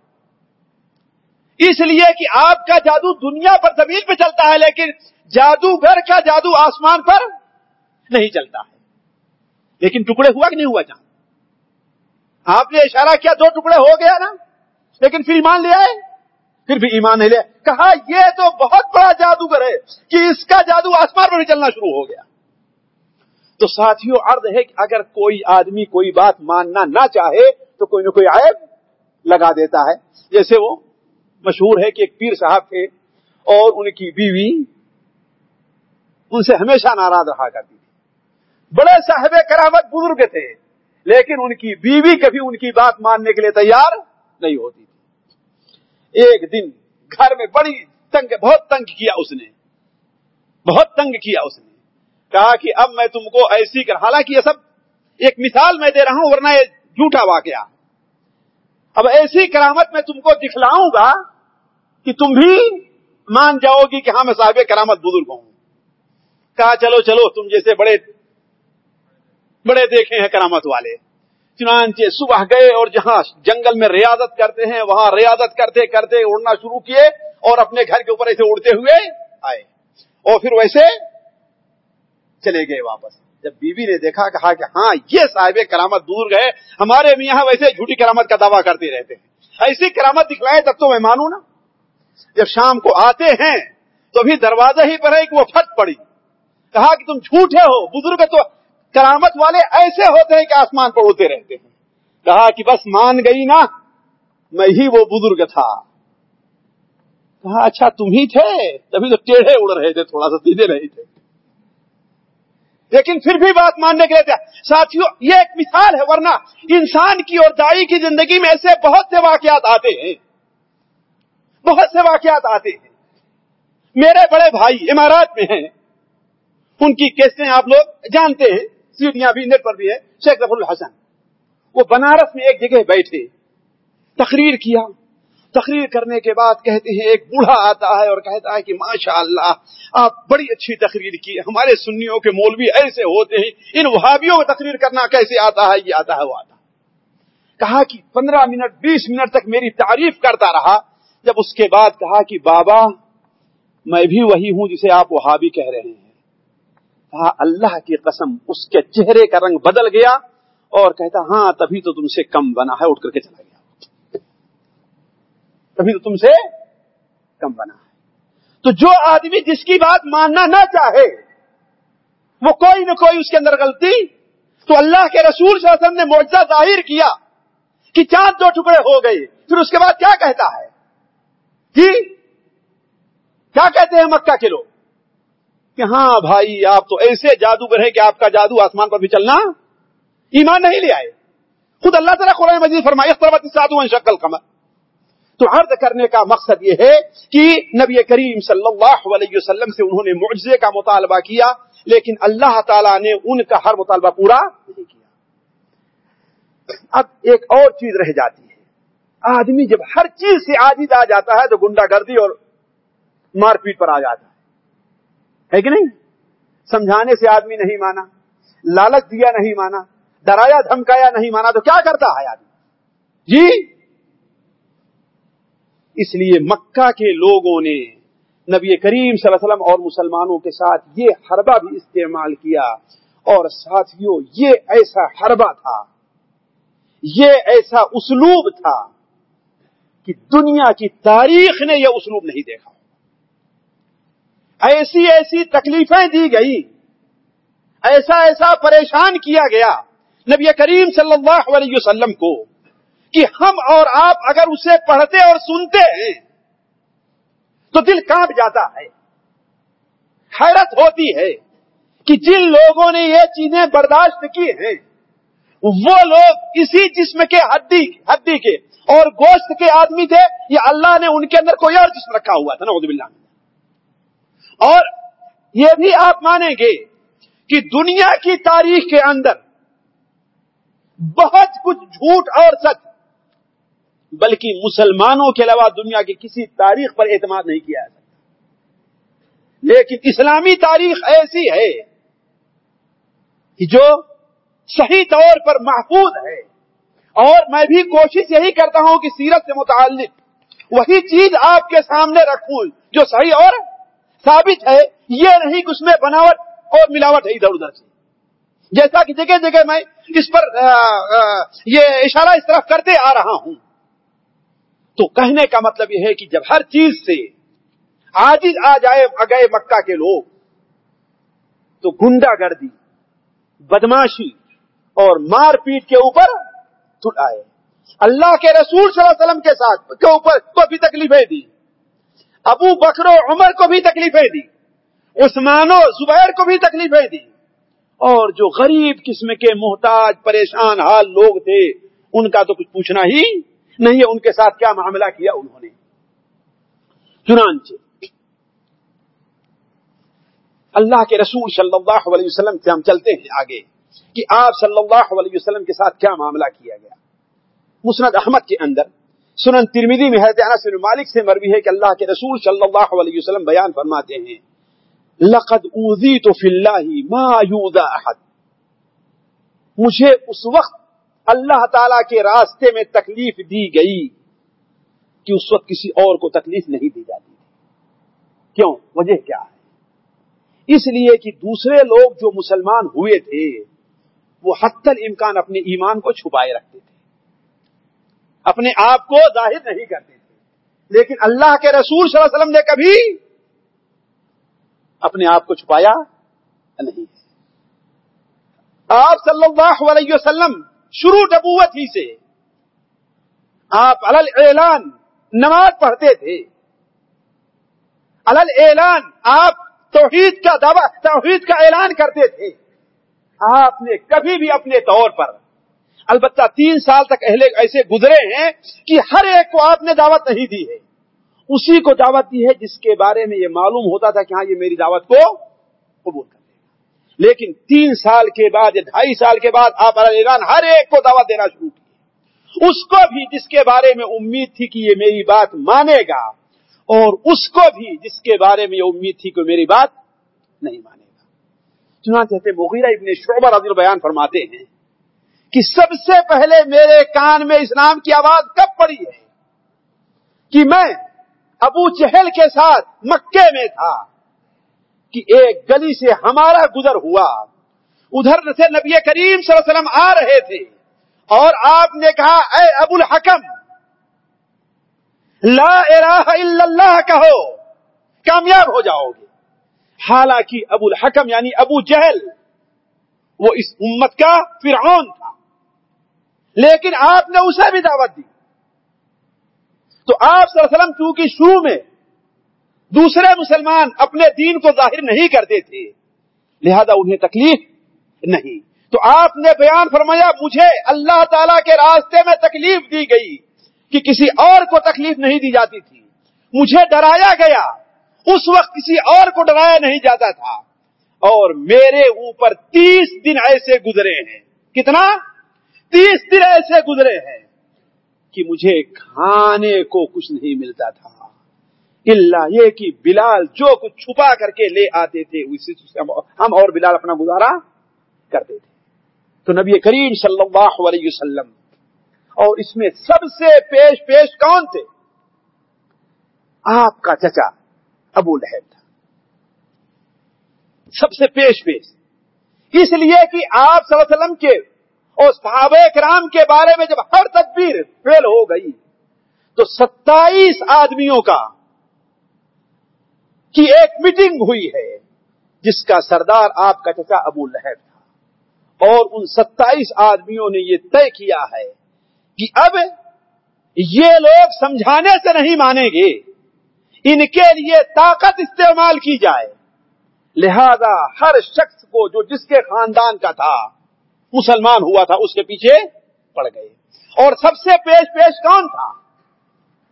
اس لیے کہ آپ کا جادو دنیا پر زمین پہ چلتا ہے، لیکن جادوگر کا جادو آسمان پر نہیں چلتا ہے۔ لیکن ٹکڑے ہوا کہ نہیں ہوا چاند آپ نے اشارہ کیا دو ٹکڑے ہو گیا نا؟ لیکن پھر ایمان لے آئے؟ پھر بھی ایمان نہیں لے کہا، یہ تو بہت بڑا جادوگر ہے کہ اس کا جادو آسمان پر بھی چلنا شروع ہو گیا۔ تو ساتھیوں عرض ہے کہ اگر کوئی آدمی کوئی بات ماننا نہ چاہے تو کوئی نہ کوئی عیب لگا دیتا ہے۔ جیسے وہ مشہور ہے کہ ایک پیر صاحب تھے اور ان کی بیوی ان سے ہمیشہ ناراض رہا کرتی تھی۔ بڑے صاحب کرامت بزرگ تھے، لیکن ان کی بیوی کبھی ان کی بات ماننے کے لیے تیار نہیں ہوتی تھی۔ ایک دن گھر میں بڑی تنگ، بہت تنگ کیا اس نے۔ بہت تنگ کیا اس نے۔ کہا کہ اب میں تم کو ایسی کر، حالانکہ یہ سب ایک مثال میں دے رہا ہوں، ورنہ یہ جھوٹا واقعہ۔ اب ایسی کرامت میں تم کو دکھلاؤں گا کہ تم بھی مان جاؤ گی کہ ہاں میں صاحب کرامت بزرگ ہوں۔ کہا، چلو چلو، تم جیسے بڑے بڑے دیکھے ہیں کرامت والے۔ چنانچہ صبح گئے اور جہاں جنگل میں ریاضت کرتے ہیں، وہاں ریاضت کرتے کرتے اڑنا شروع کیے اور اپنے گھر کے اوپر ایسے اڑتے ہوئے آئے۔ اور پھر ویسے چلے گئے واپس۔ جب بیوی نے دیکھا، کہا کہ ہاں یہ صاحب کرامت دور گئے۔ ہمارے یہاں ویسے جھوٹی کرامت کا دعویٰ کرتے رہتے ہیں۔ ایسی کرامت دکھلائے تب تو میں مانوں نا۔ جب شام کو آتے ہیں تو بھی دروازہ ہی پر ہے کہ وہ پھٹ پڑی۔ کہا کہ تم جھوٹے ہو، بزرگ تو کرامت والے ایسے ہوتے ہیں کہ آسمان پر اڑتے رہتے ہیں۔ کہا کہ بس مان گئی نا، میں ہی وہ بزرگ تھا۔ کہا اچھا تم ہی تھے؟ تبھی تو ٹیڑھے اڑ رہے تھے، تھوڑا سا سیدھے رہے تھے۔ لیکن پھر بھی بات ماننے کے لیے ساتھیوں یہ ایک مثال ہے، ورنہ انسان کی اور دائی کی زندگی میں ایسے بہت سے واقعات آتے ہیں۔ بہت سے واقعات آتے ہیں۔ میرے بڑے بھائی امارات میں ہیں۔ ان کی کیسے آپ لوگ جانتے ہیں۔ جی سیڑھیاں بھی نیٹ پر بھی ہے، شیخ رف الحسن۔ وہ بنارس میں ایک جگہ بیٹھے، تقریر کیا۔ تقریر کرنے کے بعد کہتے ہیں، ایک بوڑھا آتا ہے اور کہتا ہے کہ ماشاء اللہ آپ بڑی اچھی تقریر کی ہمارے سنیوں کے مولوی ایسے ہوتے ہیں۔ ان وہابیوں میں تقریر کرنا کیسے آتا ہے؟ یہ آتا ہے، وہ آتا کہا کہ پندرہ منٹ، بیس منٹ تک میری تعریف کرتا رہا۔ جب اس کے بعد کہا کہ بابا، میں بھی وہی ہوں جسے آپ وہابی کہہ رہے ہیں۔ کہا، اللہ کی قسم، اس کے چہرے کا رنگ بدل گیا اور کہتا ہاں تبھی تو تم سے کم بنا ہے، اٹھ کر کے چلا گیا۔ تبھی تو تم سے کم بنا ہے۔ تو جو آدمی جس کی بات ماننا نہ چاہے، وہ کوئی نہ کوئی اس کے اندر غلطی۔ تو اللہ کے رسول صلی اللہ علیہ وسلم نے معجزہ ظاہر کیا کہ چاند دو ٹکڑے ہو گئے، پھر اس کے بعد کیا کہتا ہے؟ جی کیا کہتے ہیں مکہ کے لوگ؟ کہ ہاں بھائی، آپ تو ایسے جادوگر ہیں کہ آپ کا جادو آسمان پر بھی چلنا ایمان نہیں لے آئے۔ خود اللہ تعالیٰ قرآن مجید فرمائے سادو شکل کمر تو عرض کرنے کا مقصد یہ ہے کہ نبی کریم صلی اللہ علیہ وسلم سے انہوں نے معجزے کا مطالبہ کیا، لیکن اللہ تعالیٰ نے ان کا ہر مطالبہ پورا نہیں کیا۔ اب ایک اور چیز رہ جاتی ہے۔ آدمی جب ہر چیز سے عاجز آ جاتا ہے تو گنڈا گردی اور مار پیٹ پر آ جاتا ہے۔ ہے کہ نہیں؟ سمجھانے سے آدمی نہیں مانا، لالچ دیا نہیں مانا، ڈرایا، دھمکایا نہیں مانا، تو کیا کرتا ہے آدمی؟ جی؟ اس لیے مکہ کے لوگوں نے نبی کریم صلی اللہ علیہ وسلم اور مسلمانوں کے ساتھ یہ حربہ بھی استعمال کیا۔ اور ساتھیوں یہ ایسا حربہ تھا، یہ ایسا اسلوب تھا کہ دنیا کی تاریخ نے یہ اسلوب نہیں دیکھا۔ ایسی ایسی تکلیفیں دی گئی۔ ایسا ایسا پریشان کیا گیا نبی کریم صلی اللہ علیہ وسلم کو کہ ہم اور آپ اگر اسے پڑھتے اور سنتے ہیں تو دل کانپ جاتا ہے۔ حیرت ہوتی ہے کہ جن لوگوں نے یہ چیزیں برداشت کی ہیں، وہ لوگ اسی جسم کے ہڈی ہڈی کے اور گوشت کے آدمی تھے یا اللہ نے ان کے اندر کوئی اور جسم رکھا ہوا تھا نا باللہ۔ اور یہ بھی آپ مانیں گے کہ دنیا کی تاریخ کے اندر بہت کچھ جھوٹ اور سچ، بلکہ مسلمانوں کے علاوہ دنیا کی کسی تاریخ پر اعتماد نہیں کیا جا سکتا۔ لیکن اسلامی تاریخ ایسی ہے کہ جو صحیح طور پر محفوظ ہے۔ اور میں بھی کوشش یہی کرتا ہوں کہ سیرت سے متعلق وہی چیز آپ کے سامنے رکھوں جو صحیح اور ثابت ہے، یہ نہیں کہ اس میں بناوٹ اور ملاوٹ ہے، ادھر ادھر سے۔ جیسا کہ جگہ جگہ میں اس پر یہ اشارہ اس طرف کرتے آ رہا ہوں۔ تو کہنے کا مطلب یہ ہے کہ جب ہر چیز سے آج آ جائے اگئے مکہ کے لوگ، تو گنڈا گردی، بدماشی اور مار پیٹ کے اوپر تل آئے۔ اللہ کے رسول صلی اللہ علیہ وسلم کے ساتھ، کے اوپر کو بھی تکلیفیں دی ابو بکر و عمر کو بھی تکلیفیں دی، عثمان و زبیر کو بھی تکلیفیں دی۔ اور جو غریب قسم کے محتاج، پریشان حال لوگ تھے، ان کا تو کچھ پوچھنا ہی نہیں ان کے ساتھ کیا معاملہ کیا انہوں نے۔ چنانچہ، اللہ کے رسول صلی اللہ علیہ وسلم سے ہم چلتے ہیں آگے کہ آپ صلی اللہ علیہ وسلم کے ساتھ کیا معاملہ کیا گیا۔ مسند احمد کے اندر سنن ترمیدی میں حضرت انس بن مالک سے مروی ہے کہ اللہ کے رسول صلی اللہ علیہ وسلم بیان فرماتے ہیں، لقد اوذیت فی اللہ ما یوذا احد۔ مجھے اس وقت اللہ تعالی کے راستے میں تکلیف دی گئی کہ اس وقت کسی اور کو تکلیف نہیں دی جاتی کیوں؟ وجہ کیا ہے؟ اس لیے کہ دوسرے لوگ جو مسلمان ہوئے تھے، وہ حت امکان اپنے ایمان کو چھپائے رکھتے تھے۔ اپنے آپ کو ظاہر نہیں کرتے تھے لیکن اللہ کے رسول صلی اللہ علیہ وسلم نے کبھی اپنے آپ کو چھپایا نہیں۔ آپ صلی اللہ علیہ وسلم شروع نبوت ہی سے آپ الل اعلان نماز پڑھتے تھے۔ الل اعلان آپ توحید کا دعوی، توحید کا اعلان کرتے تھے۔ آپ نے کبھی بھی اپنے طور پر البتہ تین سال تک اہل ایسے گزرے ہیں کہ ہر ایک کو آپ نے دعوت نہیں دی ہے۔ اسی کو دعوت دی ہے جس کے بارے میں یہ معلوم ہوتا تھا کہ ہاں یہ میری دعوت کو قبول کر لے گا۔ لیکن تین سال کے بعد یا ڈھائی سال کے بعد آپ اعلان ہر ایک کو دعوت دینا شروع کی اس کو بھی جس کے بارے میں امید تھی کہ یہ میری بات مانے گا، اور اس کو بھی جس کے بارے میں یہ امید تھی کہ میری بات نہیں مانے گا۔ چنانچہ مغیرہ ابن شعبہ رضی اللہ بیان فرماتے ہیں کہ سب سے پہلے میرے کان میں اسلام کی آواز کب پڑی ہے؟ کہ میں ابو چہل کے ساتھ مکے میں تھا، کہ ایک گلی سے ہمارا گزر ہوا۔ ادھر سے نبی کریم صلی اللہ علیہ وسلم آ رہے تھے اور آپ نے کہا، اے ابو الحکم، لا الہ الا اللہ کہو، کامیاب ہو جاؤ گے۔ حالانکہ ابو الحکم یعنی ابو جہل، وہ اس امت کا فرعون تھا۔ لیکن آپ نے اسے بھی دعوت دی۔ تو آپ صلی اللہ علیہ وسلم چونکہ شروع میں دوسرے مسلمان اپنے دین کو ظاہر نہیں کرتے تھے، لہذا انہیں تکلیف نہیں۔ تو آپ نے بیان فرمایا، مجھے اللہ تعالی کے راستے میں تکلیف دی گئی کہ کسی اور کو تکلیف نہیں دی جاتی تھی۔ مجھے ڈرایا گیا، اس وقت کسی اور کو ڈرایا نہیں جاتا تھا۔ اور میرے اوپر تیس دن ایسے گزرے ہیں۔ کتنا؟ تیس دن ایسے گزرے ہیں کہ مجھے کھانے کو کچھ نہیں ملتا تھا۔ اللہ یہ کہ بلال جو کچھ چھپا کر کے لے آتے تھے اسی سے ہم اور بلال اپنا گزارا کرتے تھے۔ تو نبی کریم صلی اللہ علیہ وسلم، اور اس میں سب سے پیش پیش کون تھے؟ آپ کا چچا ابو لہب تھا۔ سب سے پیش پیش۔ اس لیے کہ آپ صلی اللہ علیہ وسلم کے اور صحابہ کرام کے بارے میں جب ہر تدبیر فیل ہو گئی تو ستائیس آدمیوں کا کی ایک میٹنگ ہوئی ہے جس کا سردار آپ کا چچا ابو لہب تھا اور ان ستائیس آدمیوں نے یہ طے کیا ہے کہ اب یہ لوگ سمجھانے سے نہیں مانیں گے، ان کے لیے طاقت استعمال کی جائے۔ لہذا ہر شخص کو جو جس کے خاندان کا تھا مسلمان ہوا تھا، اس کے پیچھے پڑ گئے۔ اور سب سے پیش پیش کون تھا؟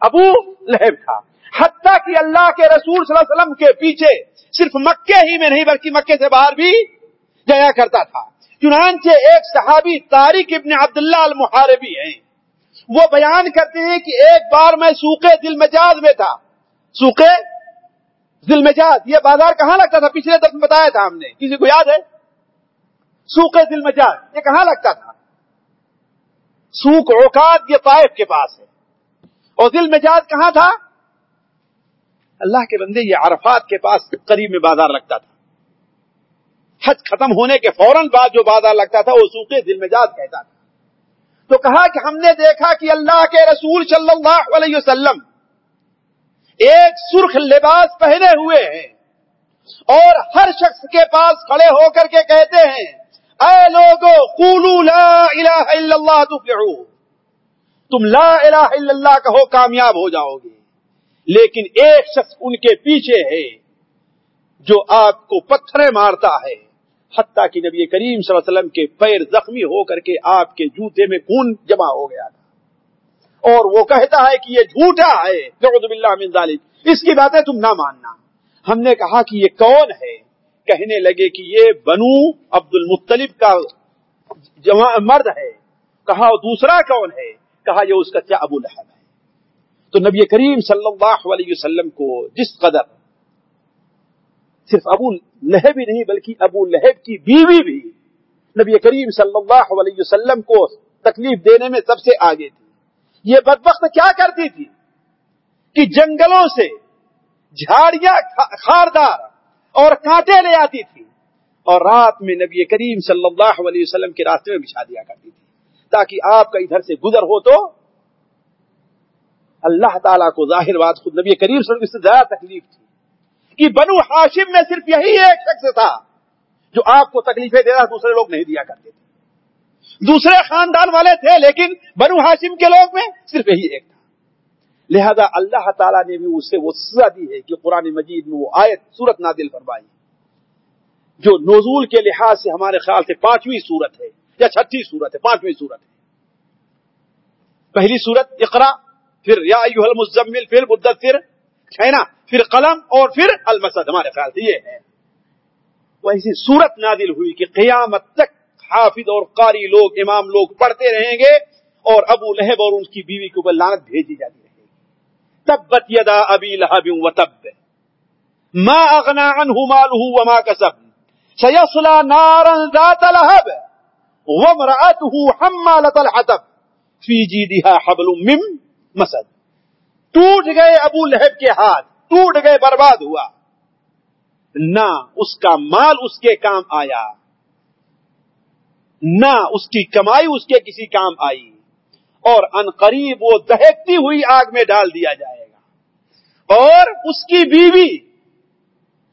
ابو لہب تھا۔ حتیٰ کہ اللہ کے رسول صلی اللہ علیہ وسلم کے پیچھے صرف مکے ہی میں نہیں، بلکہ مکے سے باہر بھی جایا کرتا تھا۔ چنانچہ ایک صحابی تاریخ ابن عبداللہ المحاربی ہیں۔ وہ بیان کرتے ہیں کہ ایک بار میں سوکھے دل مجاز میں تھا۔ سوکھے دل مجاز یہ بازار کہاں لگتا تھا؟ پچھلے دفعہ بتایا تھا ہم نے۔ کسی کو یاد ہے؟ سوکھے دل مجاز یہ کہاں لگتا تھا؟ سوکھ اوقات یہ پائپ کے پاس ہے۔ اور دل مجاز کہاں تھا؟ اللہ کے بندے یہ عرفات کے پاس قریب میں بازار لگتا تھا۔ حج ختم ہونے کے فوراً بعد جو بازار لگتا تھا، وہ سوکھے دل مجاز کہتا تھا۔ تو کہا کہ ہم نے دیکھا کہ اللہ کے رسول صلی اللہ علیہ وسلم ایک سرخ لباس پہنے ہوئے ہیں اور ہر شخص کے پاس کھڑے ہو کر کے کہتے ہیں اے لوگو، قولو لا الہ الا اللہ تفلحو۔ تم لا الہ الا اللہ کہو کامیاب ہو جاؤ گے۔ لیکن ایک شخص ان کے پیچھے ہے جو آپ کو پتھرے مارتا ہے۔ حتیٰ کہ نبی کریم صلی اللہ علیہ وسلم کے پیر زخمی ہو کر کے آپ کے جوتے میں خون جمع ہو گیا تھا۔ اور وہ کہتا ہے کہ یہ جھوٹا ہے۔ باللہ من ذالک۔ اس کی باتیں تم نہ ماننا۔ ہم نے کہا کہ یہ کون ہے؟ کہنے لگے کہ یہ بنو عبد المطلب کا مرد ہے۔ کہا دوسرا کون ہے؟ کہا یہ اس کا کیا ابو لہب ہے۔ تو نبی کریم صلی اللہ علیہ وسلم کو جس قدر صرف ابو لہب ہی نہیں بلکہ ابو لہب کی بیوی بھی نبی کریم صلی اللہ علیہ وسلم کو تکلیف دینے میں سب سے آگے تھی۔ یہ بدبخت کیا کرتی تھی؟ کہ جنگلوں سے جھاڑیاں خاردار اور کانٹے لے آتی تھی۔ اور رات میں نبی کریم صلی اللہ علیہ وسلم کے راستے میں بچھا دیا کرتی تھی۔ تاکہ آپ کا ادھر سے گزر ہو تو اللہ تعالیٰ کو ظاہر بات خود نبی کریم صلی اللہ علیہ وسلم سے زیادہ تکلیف تھی۔ کہ بنو ہاشم میں صرف یہی ایک شخص تھا جو آپ کو تکلیفیں دے رہا دوسرے لوگ نہیں دیا کرتے تھے۔ دوسرے خاندان والے تھے، لیکن بنو ہاشم کے لوگ میں صرف یہی ایک تھا۔ لہذا اللہ تعالیٰ نے بھی اسے وہ سزا دی ہے کہ قرآن مجید میں وہ آیت سورت نادل فرمائی جو نزول کے لحاظ سے ہمارے خیال سے پانچویں صورت ہے یا چھٹی صورت ہے، پانچویں صورت ہے۔ پہلی صورت اقرا پھر یا ایوہ المزمل پھر مدثر، ہے نا؟ پھر قلم اور پھر المسد۔ ہمارے خیال سے یہ ہے۔ ویسی صورت نادل ہوئی کہ قیامت تک حافظ اور قاری لوگ، امام لوگ پڑھتے رہیں گے اور ابو لہب اور ان کی بیوی کے اوپر لانت بھیجی جاتی رہے گی تبت یدا ابی لہب و تب ما اغنا عنہ مالہ وما کسب سیصلى نارا ذات لهب وامرأته حمالة الحطب. في جيدها حبل من مسد. ٹوٹ گئے ابو لہب کے ہاتھ. ٹوٹ گئے برباد ہوا. نہ اس کا مال اس کے کام آیا. نہ اس کی کمائی اس کے کسی کام آئی. اور ان قریب وہ دہکتی ہوئی آگ میں ڈال دیا جائے گا۔ اور اس کی بیوی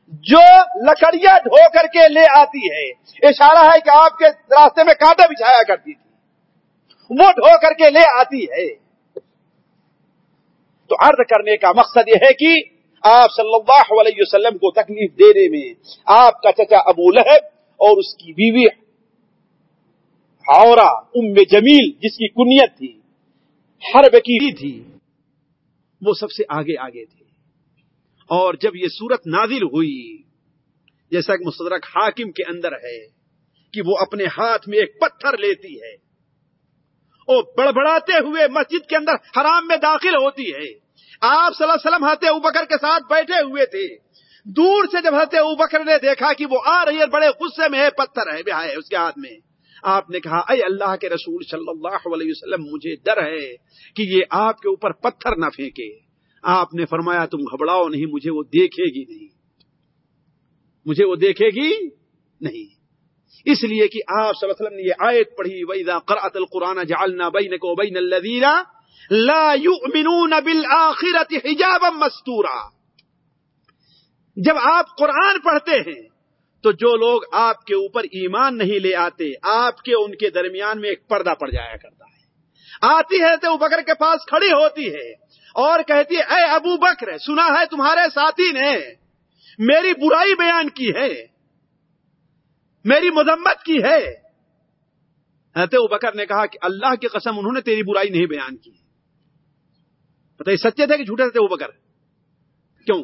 جو لکڑیاں ڈھو کر کے لے آتی ہے، اشارہ ہے کہ آپ کے راستے میں کانٹا بچھایا کرتی تھی۔ وہ ڈھو کر کے لے آتی ہے۔ تو عرض کرنے کا مقصد یہ ہے کہ آپ صلی اللہ علیہ وسلم کو تکلیف دینے میں آپ کا چچا ابو لہب اور اس کی بیوی ہاورا، ام جمیل، جس کی کنیت تھی حرب کی تھی، وہ سب سے آگے آگے تھے۔ اور جب یہ صورت نازل ہوئی، جیسا کہ مستدرک حاکم کے اندر ہے کہ وہ اپنے ہاتھ میں ایک پتھر لیتی ہے اور بڑبڑاتے ہوئے مسجد کے اندر حرام میں داخل ہوتی ہے۔ آپ صلی اللہ علیہ وسلم ہاتھ ابکر کے ساتھ بیٹھے ہوئے تھے۔ دور سے جب ہاتھ ابکر نے دیکھا کہ وہ آ رہی ہے بڑے غصے میں ہے، پتھر ہے ہے اس کے ہاتھ میں۔ آپ نے کہا، اے اللہ کے رسول صلی اللہ علیہ وسلم، مجھے ڈر ہے کہ یہ آپ کے اوپر پتھر نہ پھینکے۔ آپ نے فرمایا، تم گھبراؤ نہیں، مجھے وہ دیکھے گی نہیں۔ مجھے وہ دیکھے گی نہیں۔ اس لیے کہ آپ صلی اللہ علیہ وسلم نے یہ آیت پڑھی، وَإِذَا قَرَأَتَ الْقُرْآنَ جَعَلْنَا بَيْنَكَ وَبَيْنَ الَّذِينَ لَا يُؤْمِنُونَ بِالْآخِرَةِ حِجَابًا مَسْتُورًا۔ جب آپ قرآن پڑھتے ہیں تو جو لوگ آپ کے اوپر ایمان نہیں لے آتے، آپ کے ان کے درمیان میں ایک پردہ پڑ جایا کرتا ہے۔ آتی ہے تو بکر کے پاس کھڑی ہوتی ہے اور کہتی ہے، اے ابو بکر، سنا ہے تمہارے ساتھی نے میری برائی بیان کی ہے، میری مذمت کی ہے۔ ابو بکر نے کہا کہ اللہ کی قسم انہوں نے تیری برائی نہیں بیان کی۔ پتہ سچے تھے کہ جھوٹے تھے ابو بکر؟ کیوں؟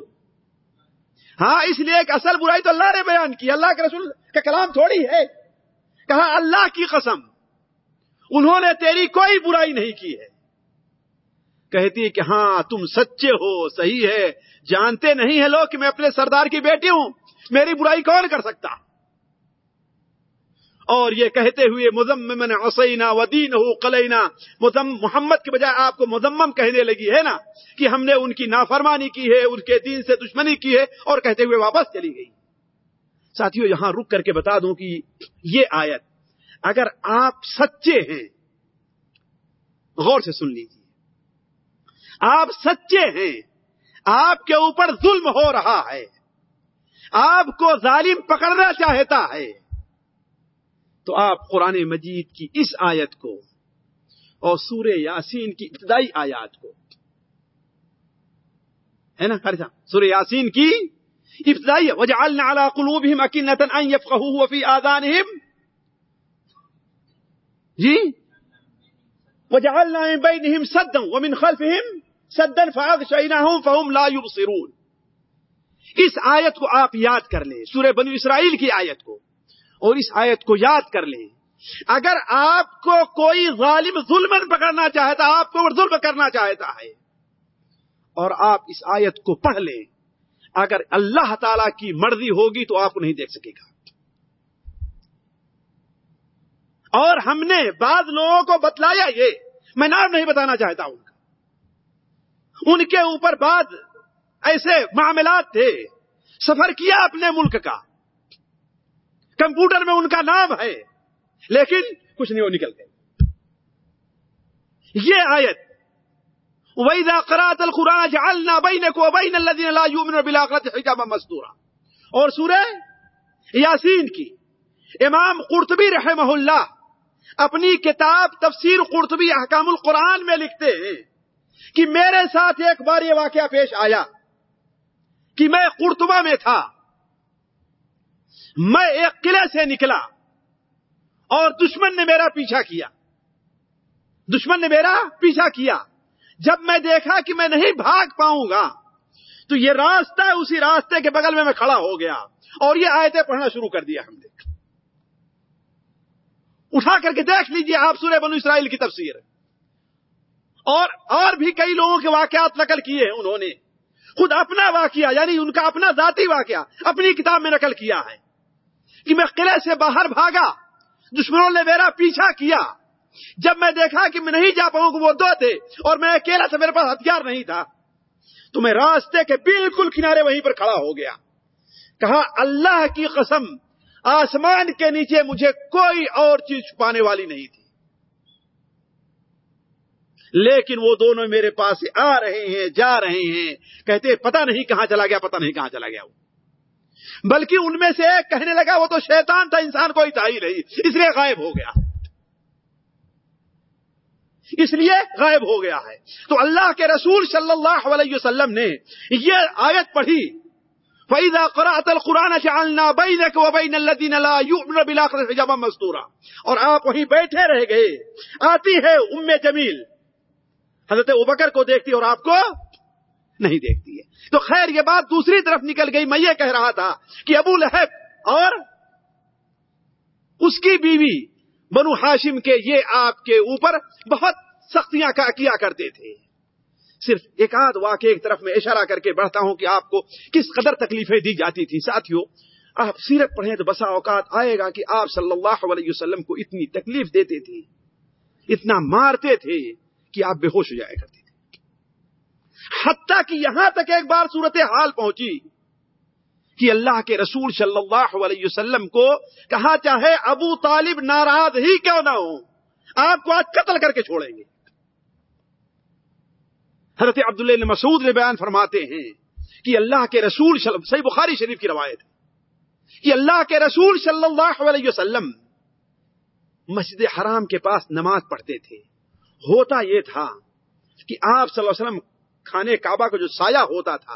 ہاں اس لیے کہ اصل برائی تو اللہ نے بیان کی، اللہ کے رسول کا کلام تھوڑی ہے۔ کہا، اللہ کی قسم، انہوں نے تیری کوئی برائی نہیں کی ہے۔ کہتی کہ ہاں تم سچے ہو، صحیح ہے، جانتے نہیں ہیں لوگ کہ میں اپنے سردار کی بیٹی ہوں۔ میری برائی کون کر سکتا؟ اور یہ کہتے ہوئے مزمن حسینا ودین ہو کلینا محمد کے بجائے آپ کو مزمم کہنے لگی، ہے نا؟ کہ ہم نے ان کی نافرمانی کی ہے، ان کے دین سے دشمنی کی ہے اور کہتے ہوئے واپس چلی گئی۔ ساتھیوں یہاں رک کر کے بتا دوں کہ یہ آیت اگر آپ سچے ہیں، غور سے سن لیجیے آپ سچے ہیں، آپ کے اوپر ظلم ہو رہا ہے، آپ کو ظالم پکڑنا چاہتا ہے۔ تو آپ قرآن مجید کی اس آیت کو اور سور یاسین کی ابتدائی آیات کو، ہے نا خرچہ سور یاسین کی ابتدائی، وجعلنا على قلوبهم اكنة ان يفقهوه وفي اذانهم جی؟ وجعلنا من بينهم سدا ومن خلفهم سدن فاغ شعینہ ہوں فہم لا یبصرون اس آیت کو آپ یاد کر لیں، سورہ بنو اسرائیل کی آیت کو۔ اور اس آیت کو یاد کر لیں۔ اگر آپ کو کوئی ظالم ظلم پکڑنا چاہتا، آپ کو ظلم کرنا چاہتا ہے، اور آپ اس آیت کو پڑھ لیں، اگر اللہ تعالی کی مرضی ہوگی تو آپ کو نہیں دیکھ سکے گا۔ اور ہم نے بعض لوگوں کو بتلایا یہ، میں نام نہیں بتانا چاہتا ہوں ان کے اوپر بعد ایسے معاملات تھے۔ سفر کیا اپنے ملک کا۔ کمپیوٹر میں ان کا نام ہے۔ لیکن کچھ نہیں، وہ نکل گئے یہ آیت، وَإِذَا قَرَأْتَ الْقُرْآنَ جَعَلْنَا بَيْنَكَ وَبَيْنَ الَّذِينَ لَا يُؤْمِنُونَ بِالْآخِرَةِ حِجَابًا مَسْتُورًا اور سورہ یاسین کی، امام قرطبی رحمہ اللہ اپنی کتاب تفسیر قرطبی احکام القرآن میں لکھتے ہیں کہ میرے ساتھ ایک بار یہ واقعہ پیش آیا کہ میں قرطبہ میں تھا۔ میں ایک قلعے سے نکلا اور دشمن نے میرا پیچھا کیا۔ دشمن نے میرا پیچھا کیا۔ جب میں دیکھا کہ میں نہیں بھاگ پاؤں گا، تو یہ راستہ ہے، اسی راستے کے بغل میں میں کھڑا ہو گیا اور یہ آیتیں پڑھنا شروع کر دیا ہم نے اٹھا کر کے دیکھ لیجیے آپ سورہ بنو اسرائیل کی تفسیر۔ اور اور بھی کئی لوگوں کے واقعات نقل کیے ہیں انہوں نے۔ خود اپنا واقعہ یعنی ان کا اپنا ذاتی واقعہ اپنی کتاب میں نقل کیا ہے۔ کہ میں قلعے سے باہر بھاگا، دشمنوں نے میرا پیچھا کیا۔ جب میں دیکھا کہ میں نہیں جا پاؤں وہ دو تھے اور میں اکیلا سے میرے پاس ہتھیار نہیں تھا، تو میں راستے کے بالکل کنارے وہیں پر کھڑا ہو گیا۔ کہا، اللہ کی قسم، آسمان کے نیچے مجھے کوئی اور چیز چھپانے والی نہیں تھی۔ لیکن وہ دونوں میرے پاس آ رہے ہیں، جا رہے ہیں۔ کہتے، پتہ نہیں کہاں چلا گیا، پتہ نہیں کہاں چلا گیا وہ۔ بلکہ ان میں سے ایک کہنے لگا، وہ تو شیطان تھا، انسان کوئی تھا ہی نہیں، اس لیے غائب ہو گیا۔ اس لیے غائب ہو گیا ہے۔ تو اللہ کے رسول صلی اللہ علیہ وسلم نے یہ آیت پڑھی، فَإِذَا قَرَأْتَ الْقُرْآنَ جَعَلْنَا بَيْنَكَ وَبَيْنَ الَّذِينَ لَا يُؤْمِنُونَ بِالْآخِرَةِ حِجَابًا مَسْتُورًا اور آپ وہیں بیٹھے رہ گئے، آتی ہے ام جمیل۔ حضرت ابکر کو دیکھتی اور آپ کو نہیں دیکھتی ہے۔ تو خیر یہ بات دوسری طرف نکل گئی، میں یہ کہہ رہا تھا کہ ابو لہب اور اس کی بیوی بنو ہاشم کے یہ آپ کے اوپر بہت سختیاں کیا کرتے تھے۔ صرف ایک آدھ واقع ایک طرف میں اشارہ کر کے بڑھتا ہوں کہ آپ کو کس قدر تکلیفیں دی جاتی تھی ساتھیوں، آپ سیرت پڑھیں تو بسا اوقات آئے گا کہ آپ صلی اللہ علیہ وسلم کو اتنی تکلیف دیتے تھے، اتنا مارتے تھے کہ آپ بے ہوش ہو جایا کرتے۔ حتیٰ کہ یہاں تک ایک بار صورت حال پہنچی کہ اللہ کے رسول صلی اللہ علیہ وسلم کو کہا چاہے، ابو طالب ناراض ہی کیوں نہ ہو آپ کو آج قتل کر کے چھوڑیں گے۔ حضرت عبداللہ مسعود نے بیان فرماتے ہیں کہ اللہ کے رسول صحیح بخاری شریف کی روایت ہے کہ اللہ کے رسول صلی اللہ علیہ وسلم مسجد حرام کے پاس نماز پڑھتے تھے۔ ہوتا یہ تھا کہ آپ صلی اللہ علیہ وسلم کھانے کعبہ کا جو سایہ ہوتا تھا۔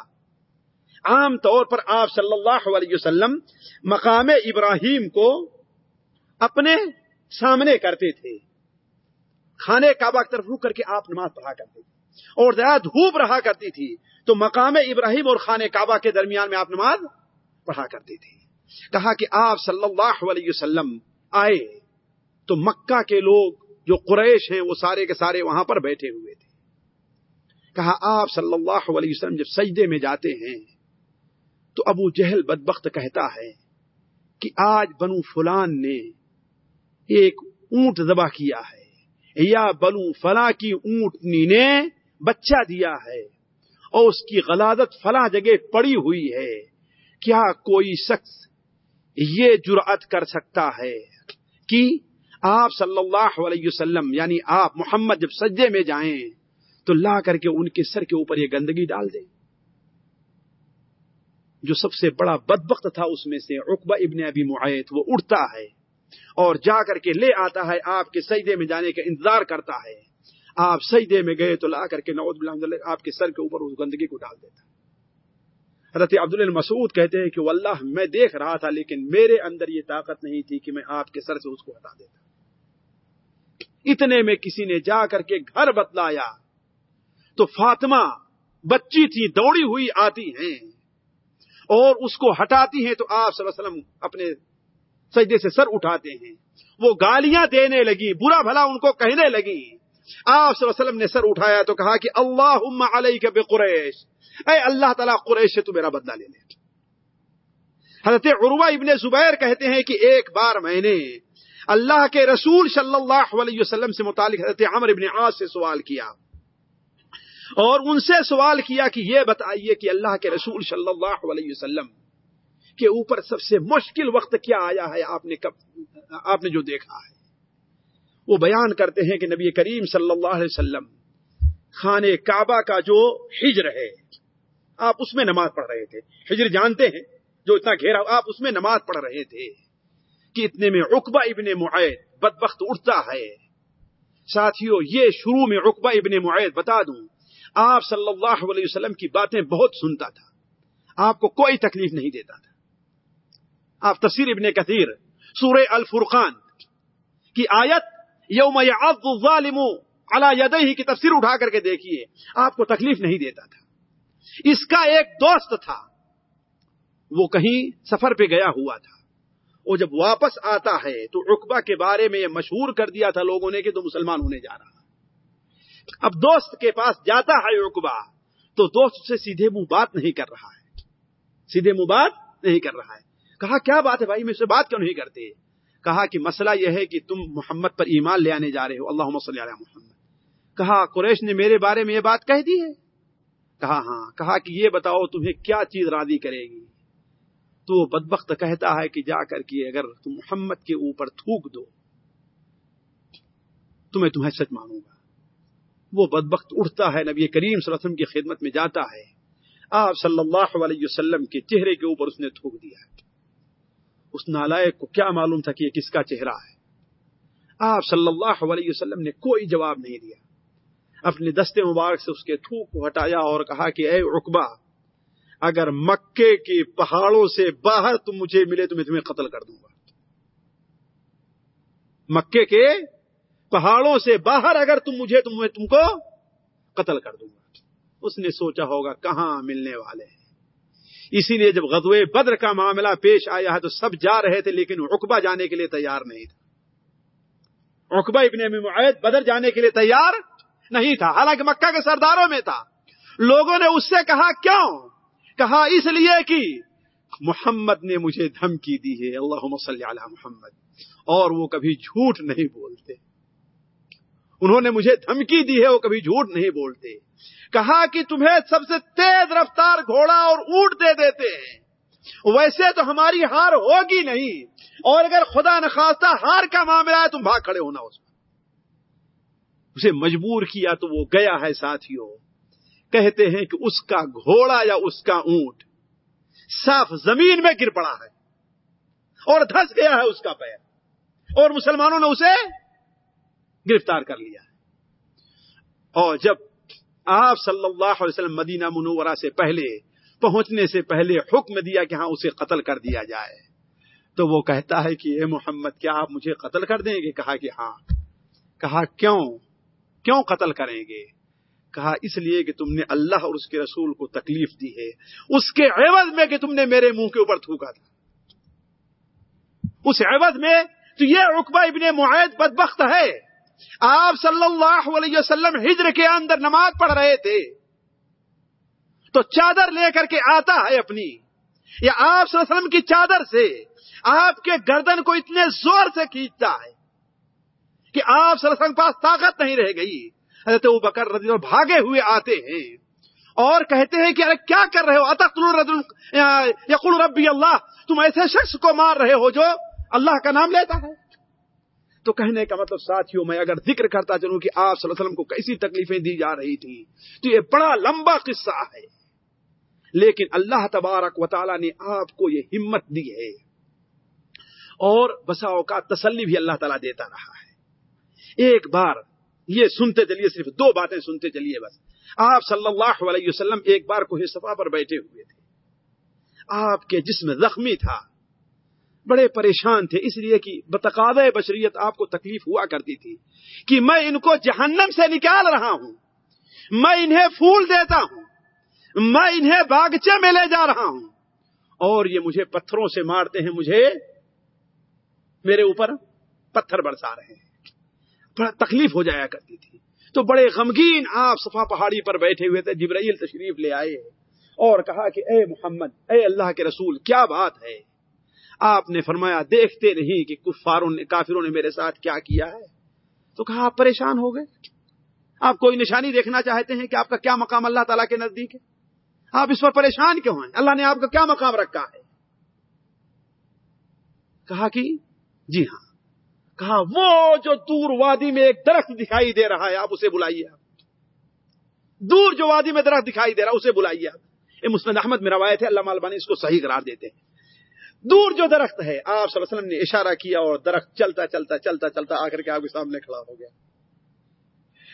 عام طور پر آپ صلی اللہ علیہ وسلم مقام ابراہیم کو اپنے سامنے کرتے تھے۔ کھانے کعبہ کی طرف رک کر کے آپ نماز پڑھا کرتے تھے۔ اور زیادہ دھوپ رہا کرتی تھی۔ تو مقام ابراہیم اور خانے کعبہ کے درمیان میں آپ نماز پڑھا کرتی تھی کہا کہ آپ صلی اللہ علیہ وسلم آئے تو مکہ کے لوگ جو قریش ہیں وہ سارے کے سارے وہاں پر بیٹھے ہوئے تھے۔ کہا، آپ صلی اللہ علیہ وسلم جب سجدے میں جاتے ہیں تو ابو جہل بدبخت کہتا ہے کہ آج بنو فلان نے ایک اونٹ ذبح کیا ہے، یا بنو فلاں کی اونٹنی نے بچہ دیا ہے، اور اس کی غلادت فلاں جگہ پڑی ہوئی ہے، کیا کوئی شخص یہ جرأت کر سکتا ہے کہ آپ صلی اللہ علیہ وسلم یعنی آپ محمد جب سجدے میں جائیں تو لا کر کے ان کے سر کے اوپر یہ گندگی ڈال دیں۔ جو سب سے بڑا بدبخت تھا اس میں سے عقبہ ابن ابی معیت، وہ اڑتا ہے اور جا کر کے لے آتا ہے، آپ کے سجدے میں جانے کا انتظار کرتا ہے۔ آپ سجدے میں گئے تو لا کر کے نوز بلّہ آپ کے سر کے اوپر اس گندگی کو ڈال دیتا۔ حضرت عبداللہ مسعود کہتے ہیں کہ وہ اللہ میں دیکھ رہا تھا، لیکن میرے اندر یہ طاقت نہیں تھی کہ میں آپ کے سر سے اس کو ہٹا دیتا۔ اتنے میں کسی نے جا کر کے گھر بتلایا۔ تو فاطمہ بچی تھی، دوڑی ہوئی آتی ہیں اور اس کو ہٹاتی ہیں تو آپ صلی اللہ علیہ وسلم اپنے سجدے سے سر اٹھاتے ہیں۔ وہ گالیاں دینے لگی، برا بھلا ان کو کہنے لگی۔ آپ صلی اللہ علیہ وسلم نے سر اٹھایا تو کہا کہ اللہ علیہ کے بے قریش اے اللہ تعالیٰ، قریش سے تو میرا بدلہ لے لے حضرت عروہ ابن زبیر کہتے ہیں کہ ایک بار میں نے اللہ کے رسول صلی اللہ علیہ وسلم سے متعلق حضرت عمر ابن عاص سے سوال کیا۔ اور ان سے سوال کیا کہ یہ بتائیے کہ اللہ کے رسول صلی اللہ علیہ وسلم کے اوپر سب سے مشکل وقت کیا آیا ہے؟ آپ نے کب آپ نے جو دیکھا ہے۔ وہ بیان کرتے ہیں کہ نبی کریم صلی اللہ علیہ وسلم خانے کعبہ کا جو ہجر ہے، آپ اس میں نماز پڑھ رہے تھے۔ ہجر جانتے ہیں؟ جو اتنا گھیرا، آپ اس میں نماز پڑھ رہے تھے کہ اتنے میں عقبہ ابن معید بدبخت اٹھتا ہے۔ ساتھیوں یہ شروع میں رقبہ ابن معید بتا دوں۔ آپ صلی اللہ علیہ وسلم کی باتیں بہت سنتا تھا۔ آپ کو کوئی تکلیف نہیں دیتا تھا۔ آپ تفسیر ابن کثیر، سورہ الفرقان کی آیت، یوم الظالم علی یدیہ کی تفسیر اٹھا کر کے دیکھیے، آپ کو تکلیف نہیں دیتا تھا۔ اس کا ایک دوست تھا۔ وہ کہیں سفر پہ گیا ہوا تھا۔ وہ جب واپس آتا ہے تو رقبہ کے بارے میں یہ مشہور کر دیا تھا لوگوں نے کہ تو مسلمان ہونے جا رہا۔ اب دوست کے پاس جاتا ہے رقبہ تو دوست سے سیدھے منہ بات نہیں کر رہا ہے۔ سیدھے منہ بات نہیں کر رہا ہے۔ کہا، کیا بات ہے بھائی؟ میں سے بات کیوں نہیں کرتے؟ کہا کہ مسئلہ یہ ہے کہ تم محمد پر ایمان لے آنے جا رہے ہو۔ اللہ صلی علیہ محمد۔ کہا، قریش نے میرے بارے میں یہ بات کہہ دی ہے؟ کہا ہاں۔ کہا کہ یہ بتاؤ تمہیں کیا چیز راضی کرے گی؟ تو وہ بدبخت کہتا ہے کہ جا کر کے اگر تم محمد کے اوپر تھوک دو تو میں تمہیں سچ مانوں گا۔ وہ بدبخت اٹھتا ہے، نبی کریم صلی اللہ علیہ وسلم کی خدمت میں جاتا ہے۔ آپ صلی اللہ علیہ وسلم کے چہرے کے اوپر اس نے تھوک دیا اس نالائق کو کیا معلوم تھا کہ یہ کس کا چہرہ ہے؟ آپ صلی اللہ علیہ وسلم نے کوئی جواب نہیں دیا۔ اپنے دستے مبارک سے اس کے تھوک کو ہٹایا اور کہا کہ اے رقبہ اگر مکے کے پہاڑوں سے باہر تم مجھے ملے تو میں تمہیں قتل کر دوں گا۔ مکے کے پہاڑوں سے باہر اگر تم مجھے تو میں تم کو قتل کر دوں گا۔ اس نے سوچا ہوگا کہاں ملنے والے ہیں۔ اسی لیے جب غزوے بدر کا معاملہ پیش آیا ہے تو سب جا رہے تھے، لیکن رقبہ جانے کے لیے تیار نہیں تھا۔ رقبہ ابن معید بدر جانے کے لیے تیار نہیں تھا، حالانکہ مکہ کے سرداروں میں تھا۔ لوگوں نے اس سے کہا، کیوں؟ کہا، اس لیے کہ محمد نے مجھے دھمکی دی ہے۔ اللہ صلی علی محمد۔ اور وہ کبھی جھوٹ نہیں بولتے۔ انہوں نے مجھے دھمکی دی ہے، وہ کبھی جھوٹ نہیں بولتے۔ کہا کہ تمہیں سب سے تیز رفتار گھوڑا اور اونٹ دے دیتے ہیں۔ ویسے تو ہماری ہار ہوگی نہیں، اور اگر خدا نخواستہ ہار کا معاملہ ہے، تم بھاگ کھڑے ہونا اس میں اسے مجبور کیا تو وہ گیا ہے، ساتھیوں۔ کہتے ہیں کہ اس کا گھوڑا یا اس کا اونٹ صاف زمین میں گر پڑا ہے اور دھس گیا ہے اس کا پیر۔ اور مسلمانوں نے اسے گرفتار کر لیا اور جب آپ صلی اللہ علیہ وسلم مدینہ منورہ سے پہلے، پہنچنے سے پہلے حکم دیا کہ ہاں اسے قتل کر دیا جائے، تو وہ کہتا ہے کہ اے محمد، کیا آپ مجھے قتل کر دیں گے؟ کہا کہ ہاں۔ کہا، کیوں؟ کیوں قتل کریں گے؟ کہا، اس لیے کہ تم نے اللہ اور اس کے رسول کو تکلیف دی ہے۔ اس کے عوض میں کہ تم نے میرے منہ کے اوپر تھوکا تھا۔ اس عوض میں تو یہ رقبہ ابن معاہد بدبخت ہے۔ آپ صلی اللہ علیہ وسلم ہجر کے اندر نماز پڑھ رہے تھے تو چادر لے کر کے آتا ہے اپنی یا آپ صلی اللہ علیہ وسلم کی چادر سے آپ کے گردن کو اتنے زور سے کھینچتا ہے کہ آپ صلی اللہ علیہ وسلم پاس طاقت نہیں رہ گئی۔ حضرت وہ بکر رضی اللہ بھاگے ہوئے آتے ہیں اور کہتے ہیں کہ ارے کیا کر رہے ہو؟ اتخل یقول ربی اللہ، تم ایسے شخص کو مار رہے ہو جو اللہ کا نام لیتا ہے۔ تو کہنے کا مطلب ساتھیوں، میں اگر ذکر کرتا چلوں کہ آپ صلی اللہ علیہ وسلم کو کیسی تکلیفیں دی جا رہی تھی تو یہ بڑا لمبا قصہ ہے۔ لیکن اللہ تبارک و تعالی نے آپ کو یہ ہمت دی ہے۔ اور بساؤ کا تسلی بھی اللہ تعالیٰ دیتا رہا ہے۔ ایک بار یہ سنتے چلیے، صرف دو باتیں سنتے چلیے بس۔ آپ صلی اللہ علیہ وسلم ایک بار کوہ صفا پر بیٹھے ہوئے تھے۔ آپ کے جسم زخمی تھا۔ بڑے پریشان تھے، اس لیے کہ بتقاض بشریت آپ کو تکلیف ہوا کرتی تھی کہ میں ان کو جہنم سے نکال رہا ہوں، میں انہیں پھول دیتا ہوں، میں انہیں باغچے میں لے جا رہا ہوں۔ اور یہ مجھے پتھروں سے مارتے ہیں، مجھے میرے اوپر پتھر برسا رہے ہیں۔ بڑا تکلیف ہو جایا کرتی تھی۔ تو بڑے غمگین آپ صفا پہاڑی پر بیٹھے ہوئے تھے، جبرائیل تشریف لے آئے اور کہا کہ اے محمد، اے اللہ کے رسول، کیا بات ہے؟ آپ نے فرمایا، دیکھتے نہیں کہ کفاروں نے، کافروں نے میرے ساتھ کیا کیا ہے۔ تو کہا، آپ پریشان ہو گئے۔ آپ کوئی نشانی دیکھنا چاہتے ہیں کہ آپ کا کیا مقام اللہ تعالیٰ کے نزدیک ہے؟ آپ اس پر پریشان کیوں ہیں؟ اللہ نے آپ کا کیا مقام رکھا ہے؟ کہا کہ جی ہاں۔ کہا، وہ جو دور وادی میں ایک درخت دکھائی دے رہا ہے، آپ اسے بلائیے آپ۔ دور جو وادی میں درخت دکھائی دے رہا ہے، اسے بلائیے آپ۔ یہ مسلم احمد، میں روایت ہے اللہ البانی اس کو صحیح قرار دیتے ہیں۔ دور جو درخت ہے، آپ صلی اللہ علیہ وسلم نے اشارہ کیا اور درخت چلتا چلتا چلتا چلتا آ کر کے آپ کے سامنے کھڑا ہو گیا۔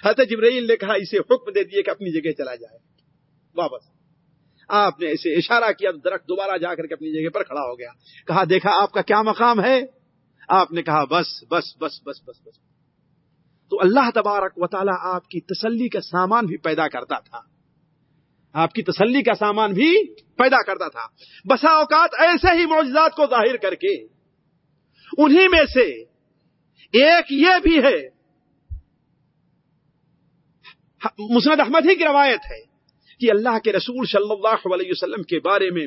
حضرت جبرائیل نے کہا، اسے حکم دے دیے کہ اپنی جگہ چلا جائے۔ واپس۔ آپ نے اسے اشارہ کیا تو درخت دوبارہ جا کر کے اپنی جگہ پر کھڑا ہو گیا۔ کہا، دیکھا، آپ کا کیا مقام ہے؟ آپ نے کہا، بس بس بس بس بس بس۔ تو اللہ تبارک و تعالیٰ آپ کی تسلی کا سامان بھی پیدا کرتا تھا۔ آپ کی تسلی کا سامان بھی پیدا کرتا تھا۔ بسا اوقات ایسے ہی معجزات کو ظاہر کر کے انہی میں سے ایک یہ بھی ہے۔ مسند احمد ہی کی روایت ہے کہ اللہ کے رسول صلی اللہ علیہ وسلم کے بارے میں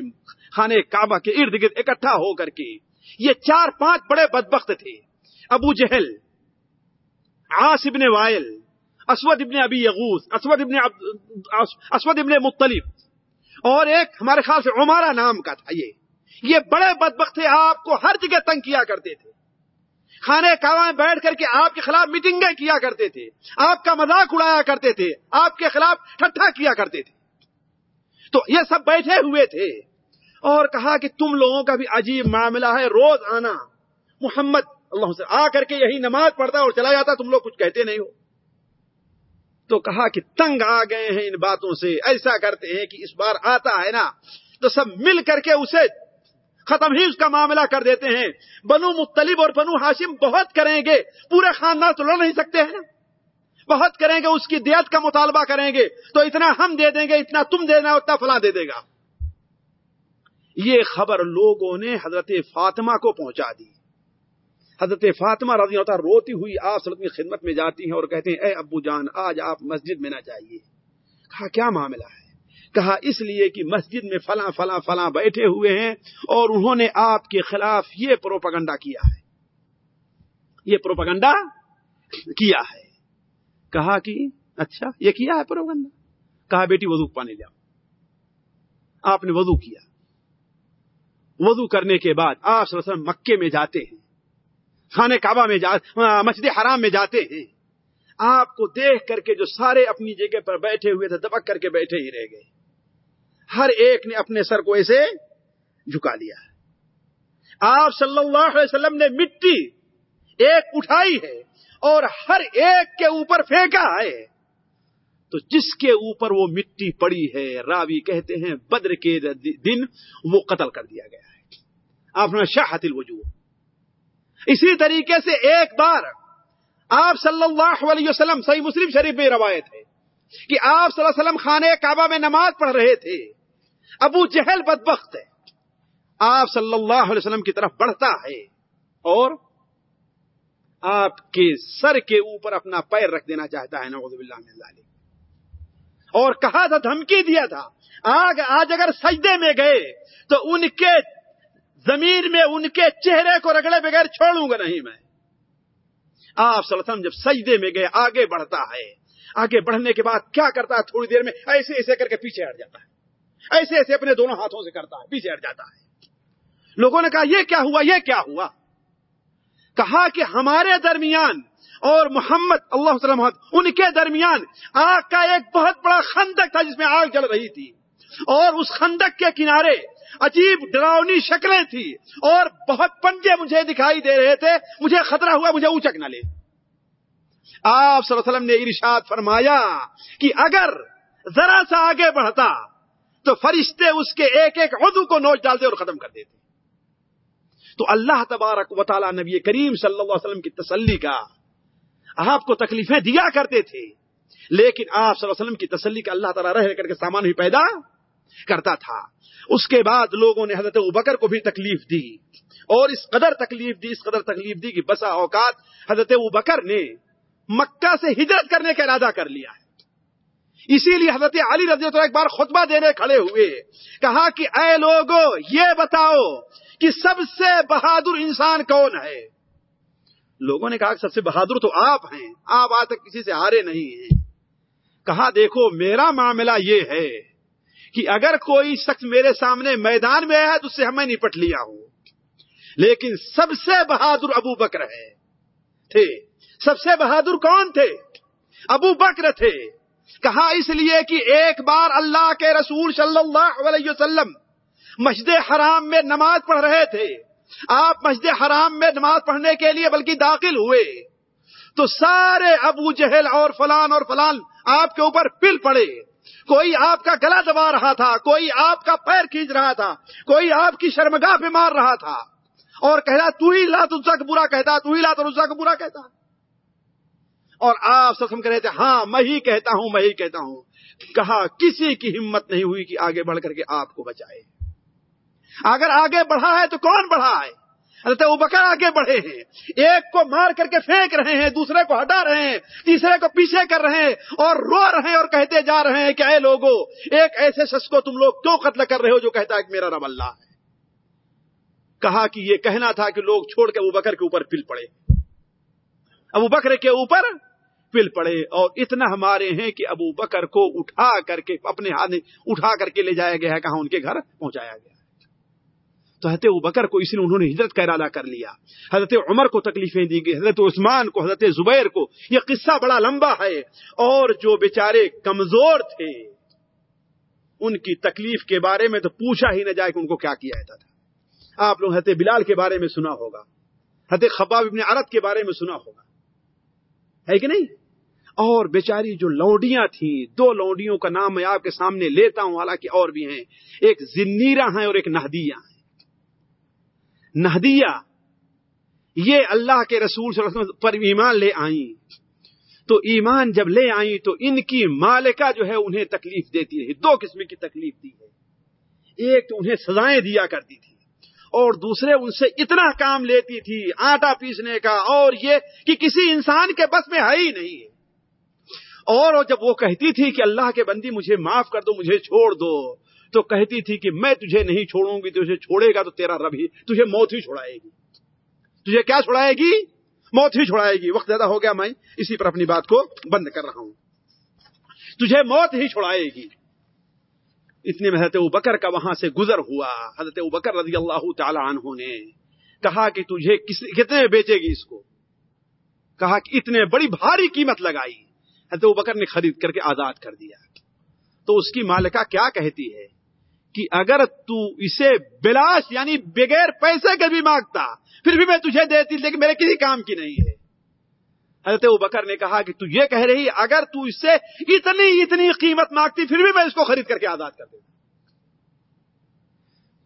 خانے کعبہ کے ارد گرد اکٹھا ہو کر کے یہ چار پانچ بڑے بدبخت تھے۔ ابو جہل آس ابن وائل اسود ابن ابی یغوس اسود ابن اسود ابن مختلف اور ایک ہمارے خیال سے عمارہ نام کا تھا یہ۔ یہ بڑے بدبخت تھے، آپ کو ہر جگہ تنگ کیا کرتے تھے۔ کھانے کعبہ میں بیٹھ کر کے آپ کے خلاف میٹنگیں کیا کرتے تھے۔ آپ کا مذاق اڑایا کرتے تھے۔ آپ کے خلاف ٹھٹھا کیا کرتے تھے۔ تو یہ سب بیٹھے ہوئے تھے۔ اور کہا کہ تم لوگوں کا بھی عجیب معاملہ ہے، روز آنا۔ محمد، اللہ سے آ کر کے یہی نماز پڑھتا اور چلا جاتا، تم لوگ کچھ کہتے نہیں ہو۔ تو کہا کہ تنگ آ گئے ہیں ان باتوں سے۔ ایسا کرتے ہیں کہ اس بار آتا ہے نا، تو سب مل کر کے اسے ختم ہی اس کا معاملہ کر دیتے ہیں۔ بنو مختلف اور بنو ہاشم بہت کریں گے۔ پورے خاندان تو لڑ نہیں سکتے ہیں۔ بہت کریں گے، اس کی دیت کا مطالبہ کریں گے۔ تو اتنا ہم دے دیں گے، اتنا تم دینا، اتنا فلاں دے دے گا۔ یہ خبر لوگوں نے حضرت فاطمہ کو پہنچا دی۔ حضرت فاطمہ رضی اللہ روتی ہوئی آپ سلط کی خدمت میں جاتی ہیں اور کہتے ہیں، اے ابو جان، آج آپ مسجد میں نہ جائیے۔ کہا، کیا معاملہ ہے؟ کہا، اس لیے کہ مسجد میں فلاں فلاں فلاں بیٹھے ہوئے ہیں اور انہوں نے آپ کے خلاف یہ پروپگنڈا کیا ہے۔ یہ پروپگنڈا کیا ہے؟ کہا کہ اچھا یہ کیا ہے پروپگنڈا کہا، بیٹی، وضو پانے جاؤ آپ نے وضو کیا۔ وضو کرنے کے بعد آپ مکے میں جاتے ہیں۔ خانے کعبہ میں جا مسجد حرام میں جاتے ہیں۔ آپ کو دیکھ کر کے جو سارے اپنی جگہ پر بیٹھے ہوئے تھے، دبک کر کے بیٹھے ہی رہ گئے۔ ہر ایک نے اپنے سر کو ایسے جھکا لیا۔ آپ صلی اللہ علیہ وسلم نے مٹی ایک اٹھائی ہے اور ہر ایک کے اوپر پھینکا ہے۔ تو جس کے اوپر وہ مٹی پڑی ہے، راوی کہتے ہیں، بدر کے دن وہ قتل کر دیا گیا ہے۔ آپ نے شاہت الوجود اسی طریقے سے ایک بار آپ صلی اللہ علیہ وسلم صحیح مسلم شریف میں روایت ہے کہ آپ صلی اللہ علیہ وسلم خانے کعبہ میں نماز پڑھ رہے تھے۔ ابو جہل بدبخت ہے۔ آپ صلی اللہ علیہ وسلم کی طرف بڑھتا ہے اور آپ کے سر کے اوپر اپنا پیر رکھ دینا چاہتا ہے، نعوذ باللہ من ذالک اور کہا تھا، دھمکی دیا تھا، آگ، آج اگر سجدے میں گئے تو ان کے زمین میں ان کے چہرے کو رگڑے بغیر چھوڑوں گا نہیں میں۔ آپ وسلم جب سجدے میں گئے، آگے بڑھتا ہے۔ آگے بڑھنے کے بعد کیا کرتا ہے؟ تھوڑی دیر میں ایسے ایسے کر کے پیچھے ہٹ جاتا ہے۔ ایسے ایسے اپنے دونوں ہاتھوں سے کرتا ہے، پیچھے ہٹ جاتا ہے۔ لوگوں نے کہا، یہ کیا ہوا؟ یہ کیا ہوا؟ کہا کہ ہمارے درمیان اور محمد اللہ وسلم ان کے درمیان آگ کا ایک بہت بڑا خندق تھا جس میں آگ جل رہی تھی۔ اور اس خندق کے کنارے عجیب ڈراؤنی شکلیں تھی اور بہت پنجے مجھے دکھائی دے رہے تھے، مجھے خطرہ ہوا، مجھے اونچک نہ لے۔ آپ صلی اللہ علیہ وسلم نے ارشاد فرمایا کہ اگر ذرا سا آگے بڑھتا تو فرشتے اس کے ایک ایک عضو کو نوچ ڈالتے اور ختم کر دیتے۔ تو اللہ تبارک و تعالی نبی کریم صلی اللہ علیہ وسلم کی تسلی کا آپ کو تکلیفیں دیا کرتے تھے، لیکن آپ صلی اللہ علیہ وسلم کی تسلی کا اللہ تعالیٰ رہ کر کے سامان بھی پیدا کرتا تھا۔ اس کے بعد لوگوں نے حضرت ابکر کو بھی تکلیف دی۔ اور اس قدر تکلیف دی، اس قدر تکلیف دی کہ بسا اوقات حضرت ابکر نے مکہ سے ہجرت کرنے کا ارادہ کر لیا ہے۔ اسی لیے حضرت علی رضی اللہ ایک بار خطبہ دینے کھڑے ہوئے، کہا کہ اے لوگو، یہ بتاؤ کہ سب سے بہادر انسان کون ہے؟ لوگوں نے کہا کہ سب سے بہادر تو آپ ہیں، آپ آج تک کسی سے ہارے نہیں ہیں۔ کہا، دیکھو، میرا معاملہ یہ ہے کہ اگر کوئی شخص میرے سامنے میدان میں ہے تو اس سے ہمیں نپٹ لیا ہوں۔ لیکن سب سے بہادر ابو بکر ہے۔ تھے۔ سب سے بہادر کون تھے؟ ابو بکر تھے۔ کہا اس لیے کہ ایک بار اللہ کے رسول صلی اللہ علیہ وسلم مسجد حرام میں نماز پڑھ رہے تھے۔ آپ مسجد حرام میں نماز پڑھنے کے لیے بلکہ داخل ہوئے۔ تو سارے ابو جہل اور فلان اور فلان آپ کے اوپر پل پڑے۔ کوئی آپ کا گلا دبا رہا تھا، کوئی آپ کا پیر کھینچ رہا تھا، کوئی آپ کی شرمگاہ پہ مار رہا تھا۔ اور کہتا، تو ہی لات کا برا کہتا، تو ہی لات کا برا کہتا۔ اور آپ سب کہہ رہے تھے ہاں میں ہی کہتا ہوں، میں ہی کہتا ہوں۔ کہا، کسی کی ہمت نہیں ہوئی کہ آگے بڑھ کر کے آپ کو بچائے۔ اگر آگے بڑھا ہے تو کون بڑھا ہے؟ حضرت بکر آگے بڑھے ہیں۔ ایک کو مار کر کے پھینک رہے ہیں، دوسرے کو ہٹا رہے ہیں، تیسرے کو پیچھے کر رہے ہیں اور رو رہے ہیں اور کہتے جا رہے ہیں کہ اے لوگو، ایک ایسے شخص کو تم لوگ کیوں قتل کر رہے ہو جو کہتا ہے کہ میرا رب اللہ ہے؟ کہا کہ یہ کہنا تھا کہ لوگ چھوڑ کے ابو بکر کے اوپر پل پڑے۔ ابو بکر کے اوپر پل پڑے اور اتنا ہمارے ہیں کہ ابو بکر کو اٹھا کر کے اپنے ہاتھ اٹھا کر کے لے جایا گیا ہے، کہاں ان کے گھر پہنچایا گیا تو حضرت بکر کو اس نے انہوں نے ہجرت کا ارادہ کر لیا۔ حضرت عمر کو تکلیفیں دی گئی حضرت عثمان کو، حضرت زبیر کو۔ یہ قصہ بڑا لمبا ہے اور جو بیچارے کمزور تھے، ان کی تکلیف کے بارے میں تو پوچھا ہی نہ جائے کہ ان کو کیا کیا جاتا تھا۔ آپ لوگ حضرت بلال کے بارے میں سنا ہوگا، حضرت خباب ابن عرت کے بارے میں سنا ہوگا۔ ہے کہ نہیں؟ اور بیچاری جو لونڈیاں تھیں، دو لونڈیوں کا نام میں آپ کے سامنے لیتا ہوں، حالانکہ اور بھی ہیں۔ ایک زنیرا ہیں اور ایک نہدیاں ہیں۔ نہدیہ، یہ اللہ کے رسول صلی اللہ علیہ وسلم پر ایمان لے آئیں۔ تو ایمان جب لے آئیں تو ان کی مالکہ جو ہے انہیں تکلیف دیتی ہے، دو قسم کی تکلیف دی ہے۔ ایک تو انہیں سزائیں دیا کرتی تھی اور دوسرے ان سے اتنا کام لیتی تھی آٹا پیسنے کا، اور یہ کہ کسی انسان کے بس میں ہے ہی نہیں۔ ہے اور جب وہ کہتی تھی کہ اللہ کے بندی مجھے معاف کر دو، مجھے چھوڑ دو تو کہتی تھی کہ میں تجھے نہیں چھوڑوں گی، تجھے چھوڑے گا تو تیرا رب ہی، تجھے موت ہی چھوڑائے گی۔ تجھے کیا چھوڑائے گی؟ موت ہی چھوڑائے گی۔ وقت زیادہ ہو گیا میں اسی پر اپنی بات کو بند کر رہا ہوں۔ تجھے موت ہی چھوڑائے گی۔ اتنے میں حضرت بکر کا وہاں سے گزر ہوا۔ حضرت بکر رضی اللہ تعالی عنہ نے کہا کہ تجھے کتنے بیچے گی اس کو؟ کہا کہ اتنے بڑی بھاری قیمت لگائی۔ حضرت بکر نے خرید کر کے آزاد کر دیا۔ تو اس کی مالکہ کیا کہتی ہے؟ کہ اگر تو اسے بلاش یعنی بغیر پیسے کے بھی مانگتا، پھر بھی میں تجھے دیتی، لیکن میرے کسی کام کی نہیں ہے۔ حضرت ابو بکر نے کہا کہ تو یہ کہہ رہی، اگر تو اس سے اتنی اتنی قیمت مانگتی، پھر بھی میں اس کو خرید کر کے آزاد کر دیتا۔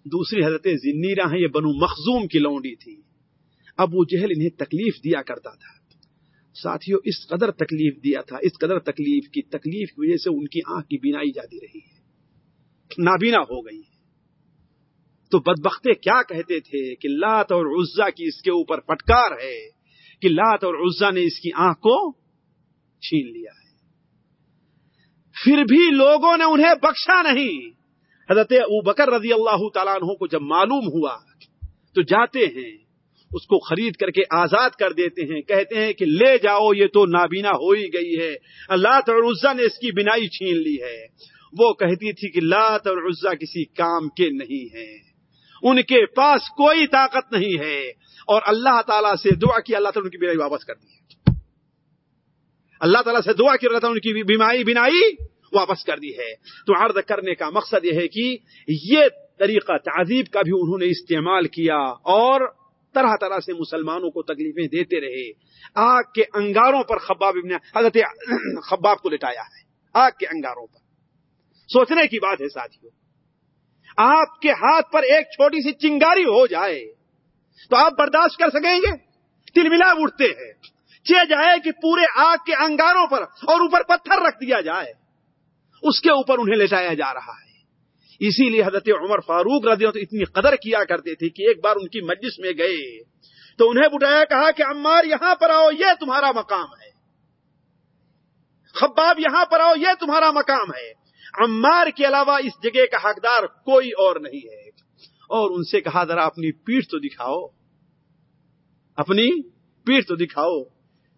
دوسری حضرت زنیرہ ہیں، یہ بنو مخزوم کی لونڈی تھی۔ ابو جہل انہیں تکلیف دیا کرتا تھا۔ ساتھیوں اس قدر تکلیف دیا تھا، اس قدر تکلیف کی تکلیف کی وجہ سے ان کی آنکھ کی بینائی جاتی رہی ہے۔ نابینا ہو گئی تو بدبختے کیا کہتے تھے کہ لات اور عزا کی اس کے اوپر پٹکار ہے کہ لات اور عزا نے اس کی آنکھ کو چھین لیا ہے۔ پھر بھی لوگوں نے انہیں بخشا نہیں۔ حضرت ابو بکر رضی اللہ تعالیٰ عنہ کو جب معلوم ہوا تو جاتے ہیں، اس کو خرید کر کے آزاد کر دیتے ہیں۔ کہتے ہیں کہ لے جاؤ، یہ تو نابینا ہو ہی گئی ہے۔ اللہ اور عزا نے اس کی بینائی چھین لی ہے۔ وہ کہتی تھی کہ لات اور عزا کسی کام کے نہیں ہیں۔ ان کے پاس کوئی طاقت نہیں ہے۔ اور اللہ تعالیٰ سے دعا کی، اللہ تعالیٰ ان کی بیمائی واپس کر دی۔ اللہ تعالیٰ سے دعا کی اللہ تعالیٰ ان کی بیمائی بینائی واپس کر دی ہے۔ تو عرض کرنے کا مقصد یہ ہے کہ یہ طریقہ تعذیب کا بھی انہوں نے استعمال کیا اور طرح طرح سے مسلمانوں کو تکلیفیں دیتے رہے۔ آگ کے انگاروں پر خباب ابن حضرت خباب کو لٹایا ہے۔ آگ کے انگاروں پر۔ سوچنے کی بات ہے ساتھیوں، آپ کے ہاتھ پر ایک چھوٹی سی چنگاری ہو جائے تو آپ برداشت کر سکیں گے؟ تل ملا اٹھتے ہیں چے جائے کہ پورے آگ کے انگاروں پر اور اوپر پتھر رکھ دیا جائے، اس کے اوپر انہیں لٹایا جا رہا ہے۔ اسی لیے حضرت عمر فاروق رضی اللہ اتنی قدر کیا کرتے تھے کہ ایک بار ان کی مجلس میں گئے تو انہیں بٹایا کہا کہ عمار یہاں پر آؤ، یہ تمہارا مقام ہے۔ خباب یہاں پر آؤ، یہ تمہارا مقام ہے۔ عمار کے علاوہ اس جگہ کا حقدار کوئی اور نہیں ہے۔ اور ان سے کہا، ذرا اپنی پیٹھ تو دکھاؤ۔ اپنی پیٹھ تو دکھاؤ۔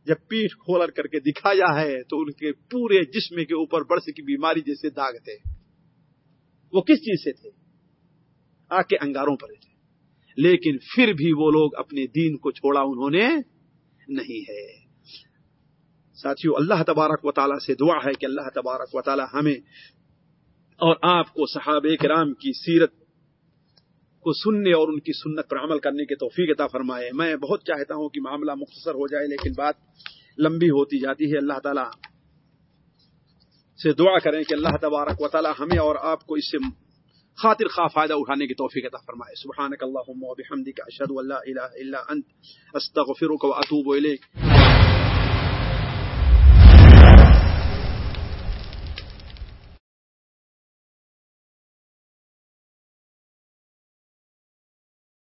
جب پیٹھ کھول کر کے دکھایا ہے، تو ان کے پورے جسم کے اوپر برس کی بیماری جیسے داغ تھے۔ وہ کس چیز سے تھے؟ آ کے انگاروں پر تھے۔ لیکن پھر بھی وہ لوگ اپنے دین کو چھوڑا انہوں نے نہیں ہے۔ ساتھیوں اللہ تبارک و تعالیٰ سے دعا ہے کہ اللہ تبارک و تعالیٰ ہمیں اور آپ کو صحاب کرام کی سیرت کو سننے اور ان کی سنت پر عمل کرنے کے توفیق عطا فرمائے۔ میں بہت چاہتا ہوں کہ معاملہ مختصر ہو جائے، لیکن بات لمبی ہوتی جاتی ہے۔ اللہ تعالیٰ سے دعا کریں کہ اللہ تبارک و تعالیٰ ہمیں اور آپ کو اس سے خاطر خواہ فائدہ اٹھانے کی توفیق عطا فرمائے۔ سبحانک اللہم و بحمدک، اشہد ان لا الہ الا انت، استغفرک و اتوب الیک۔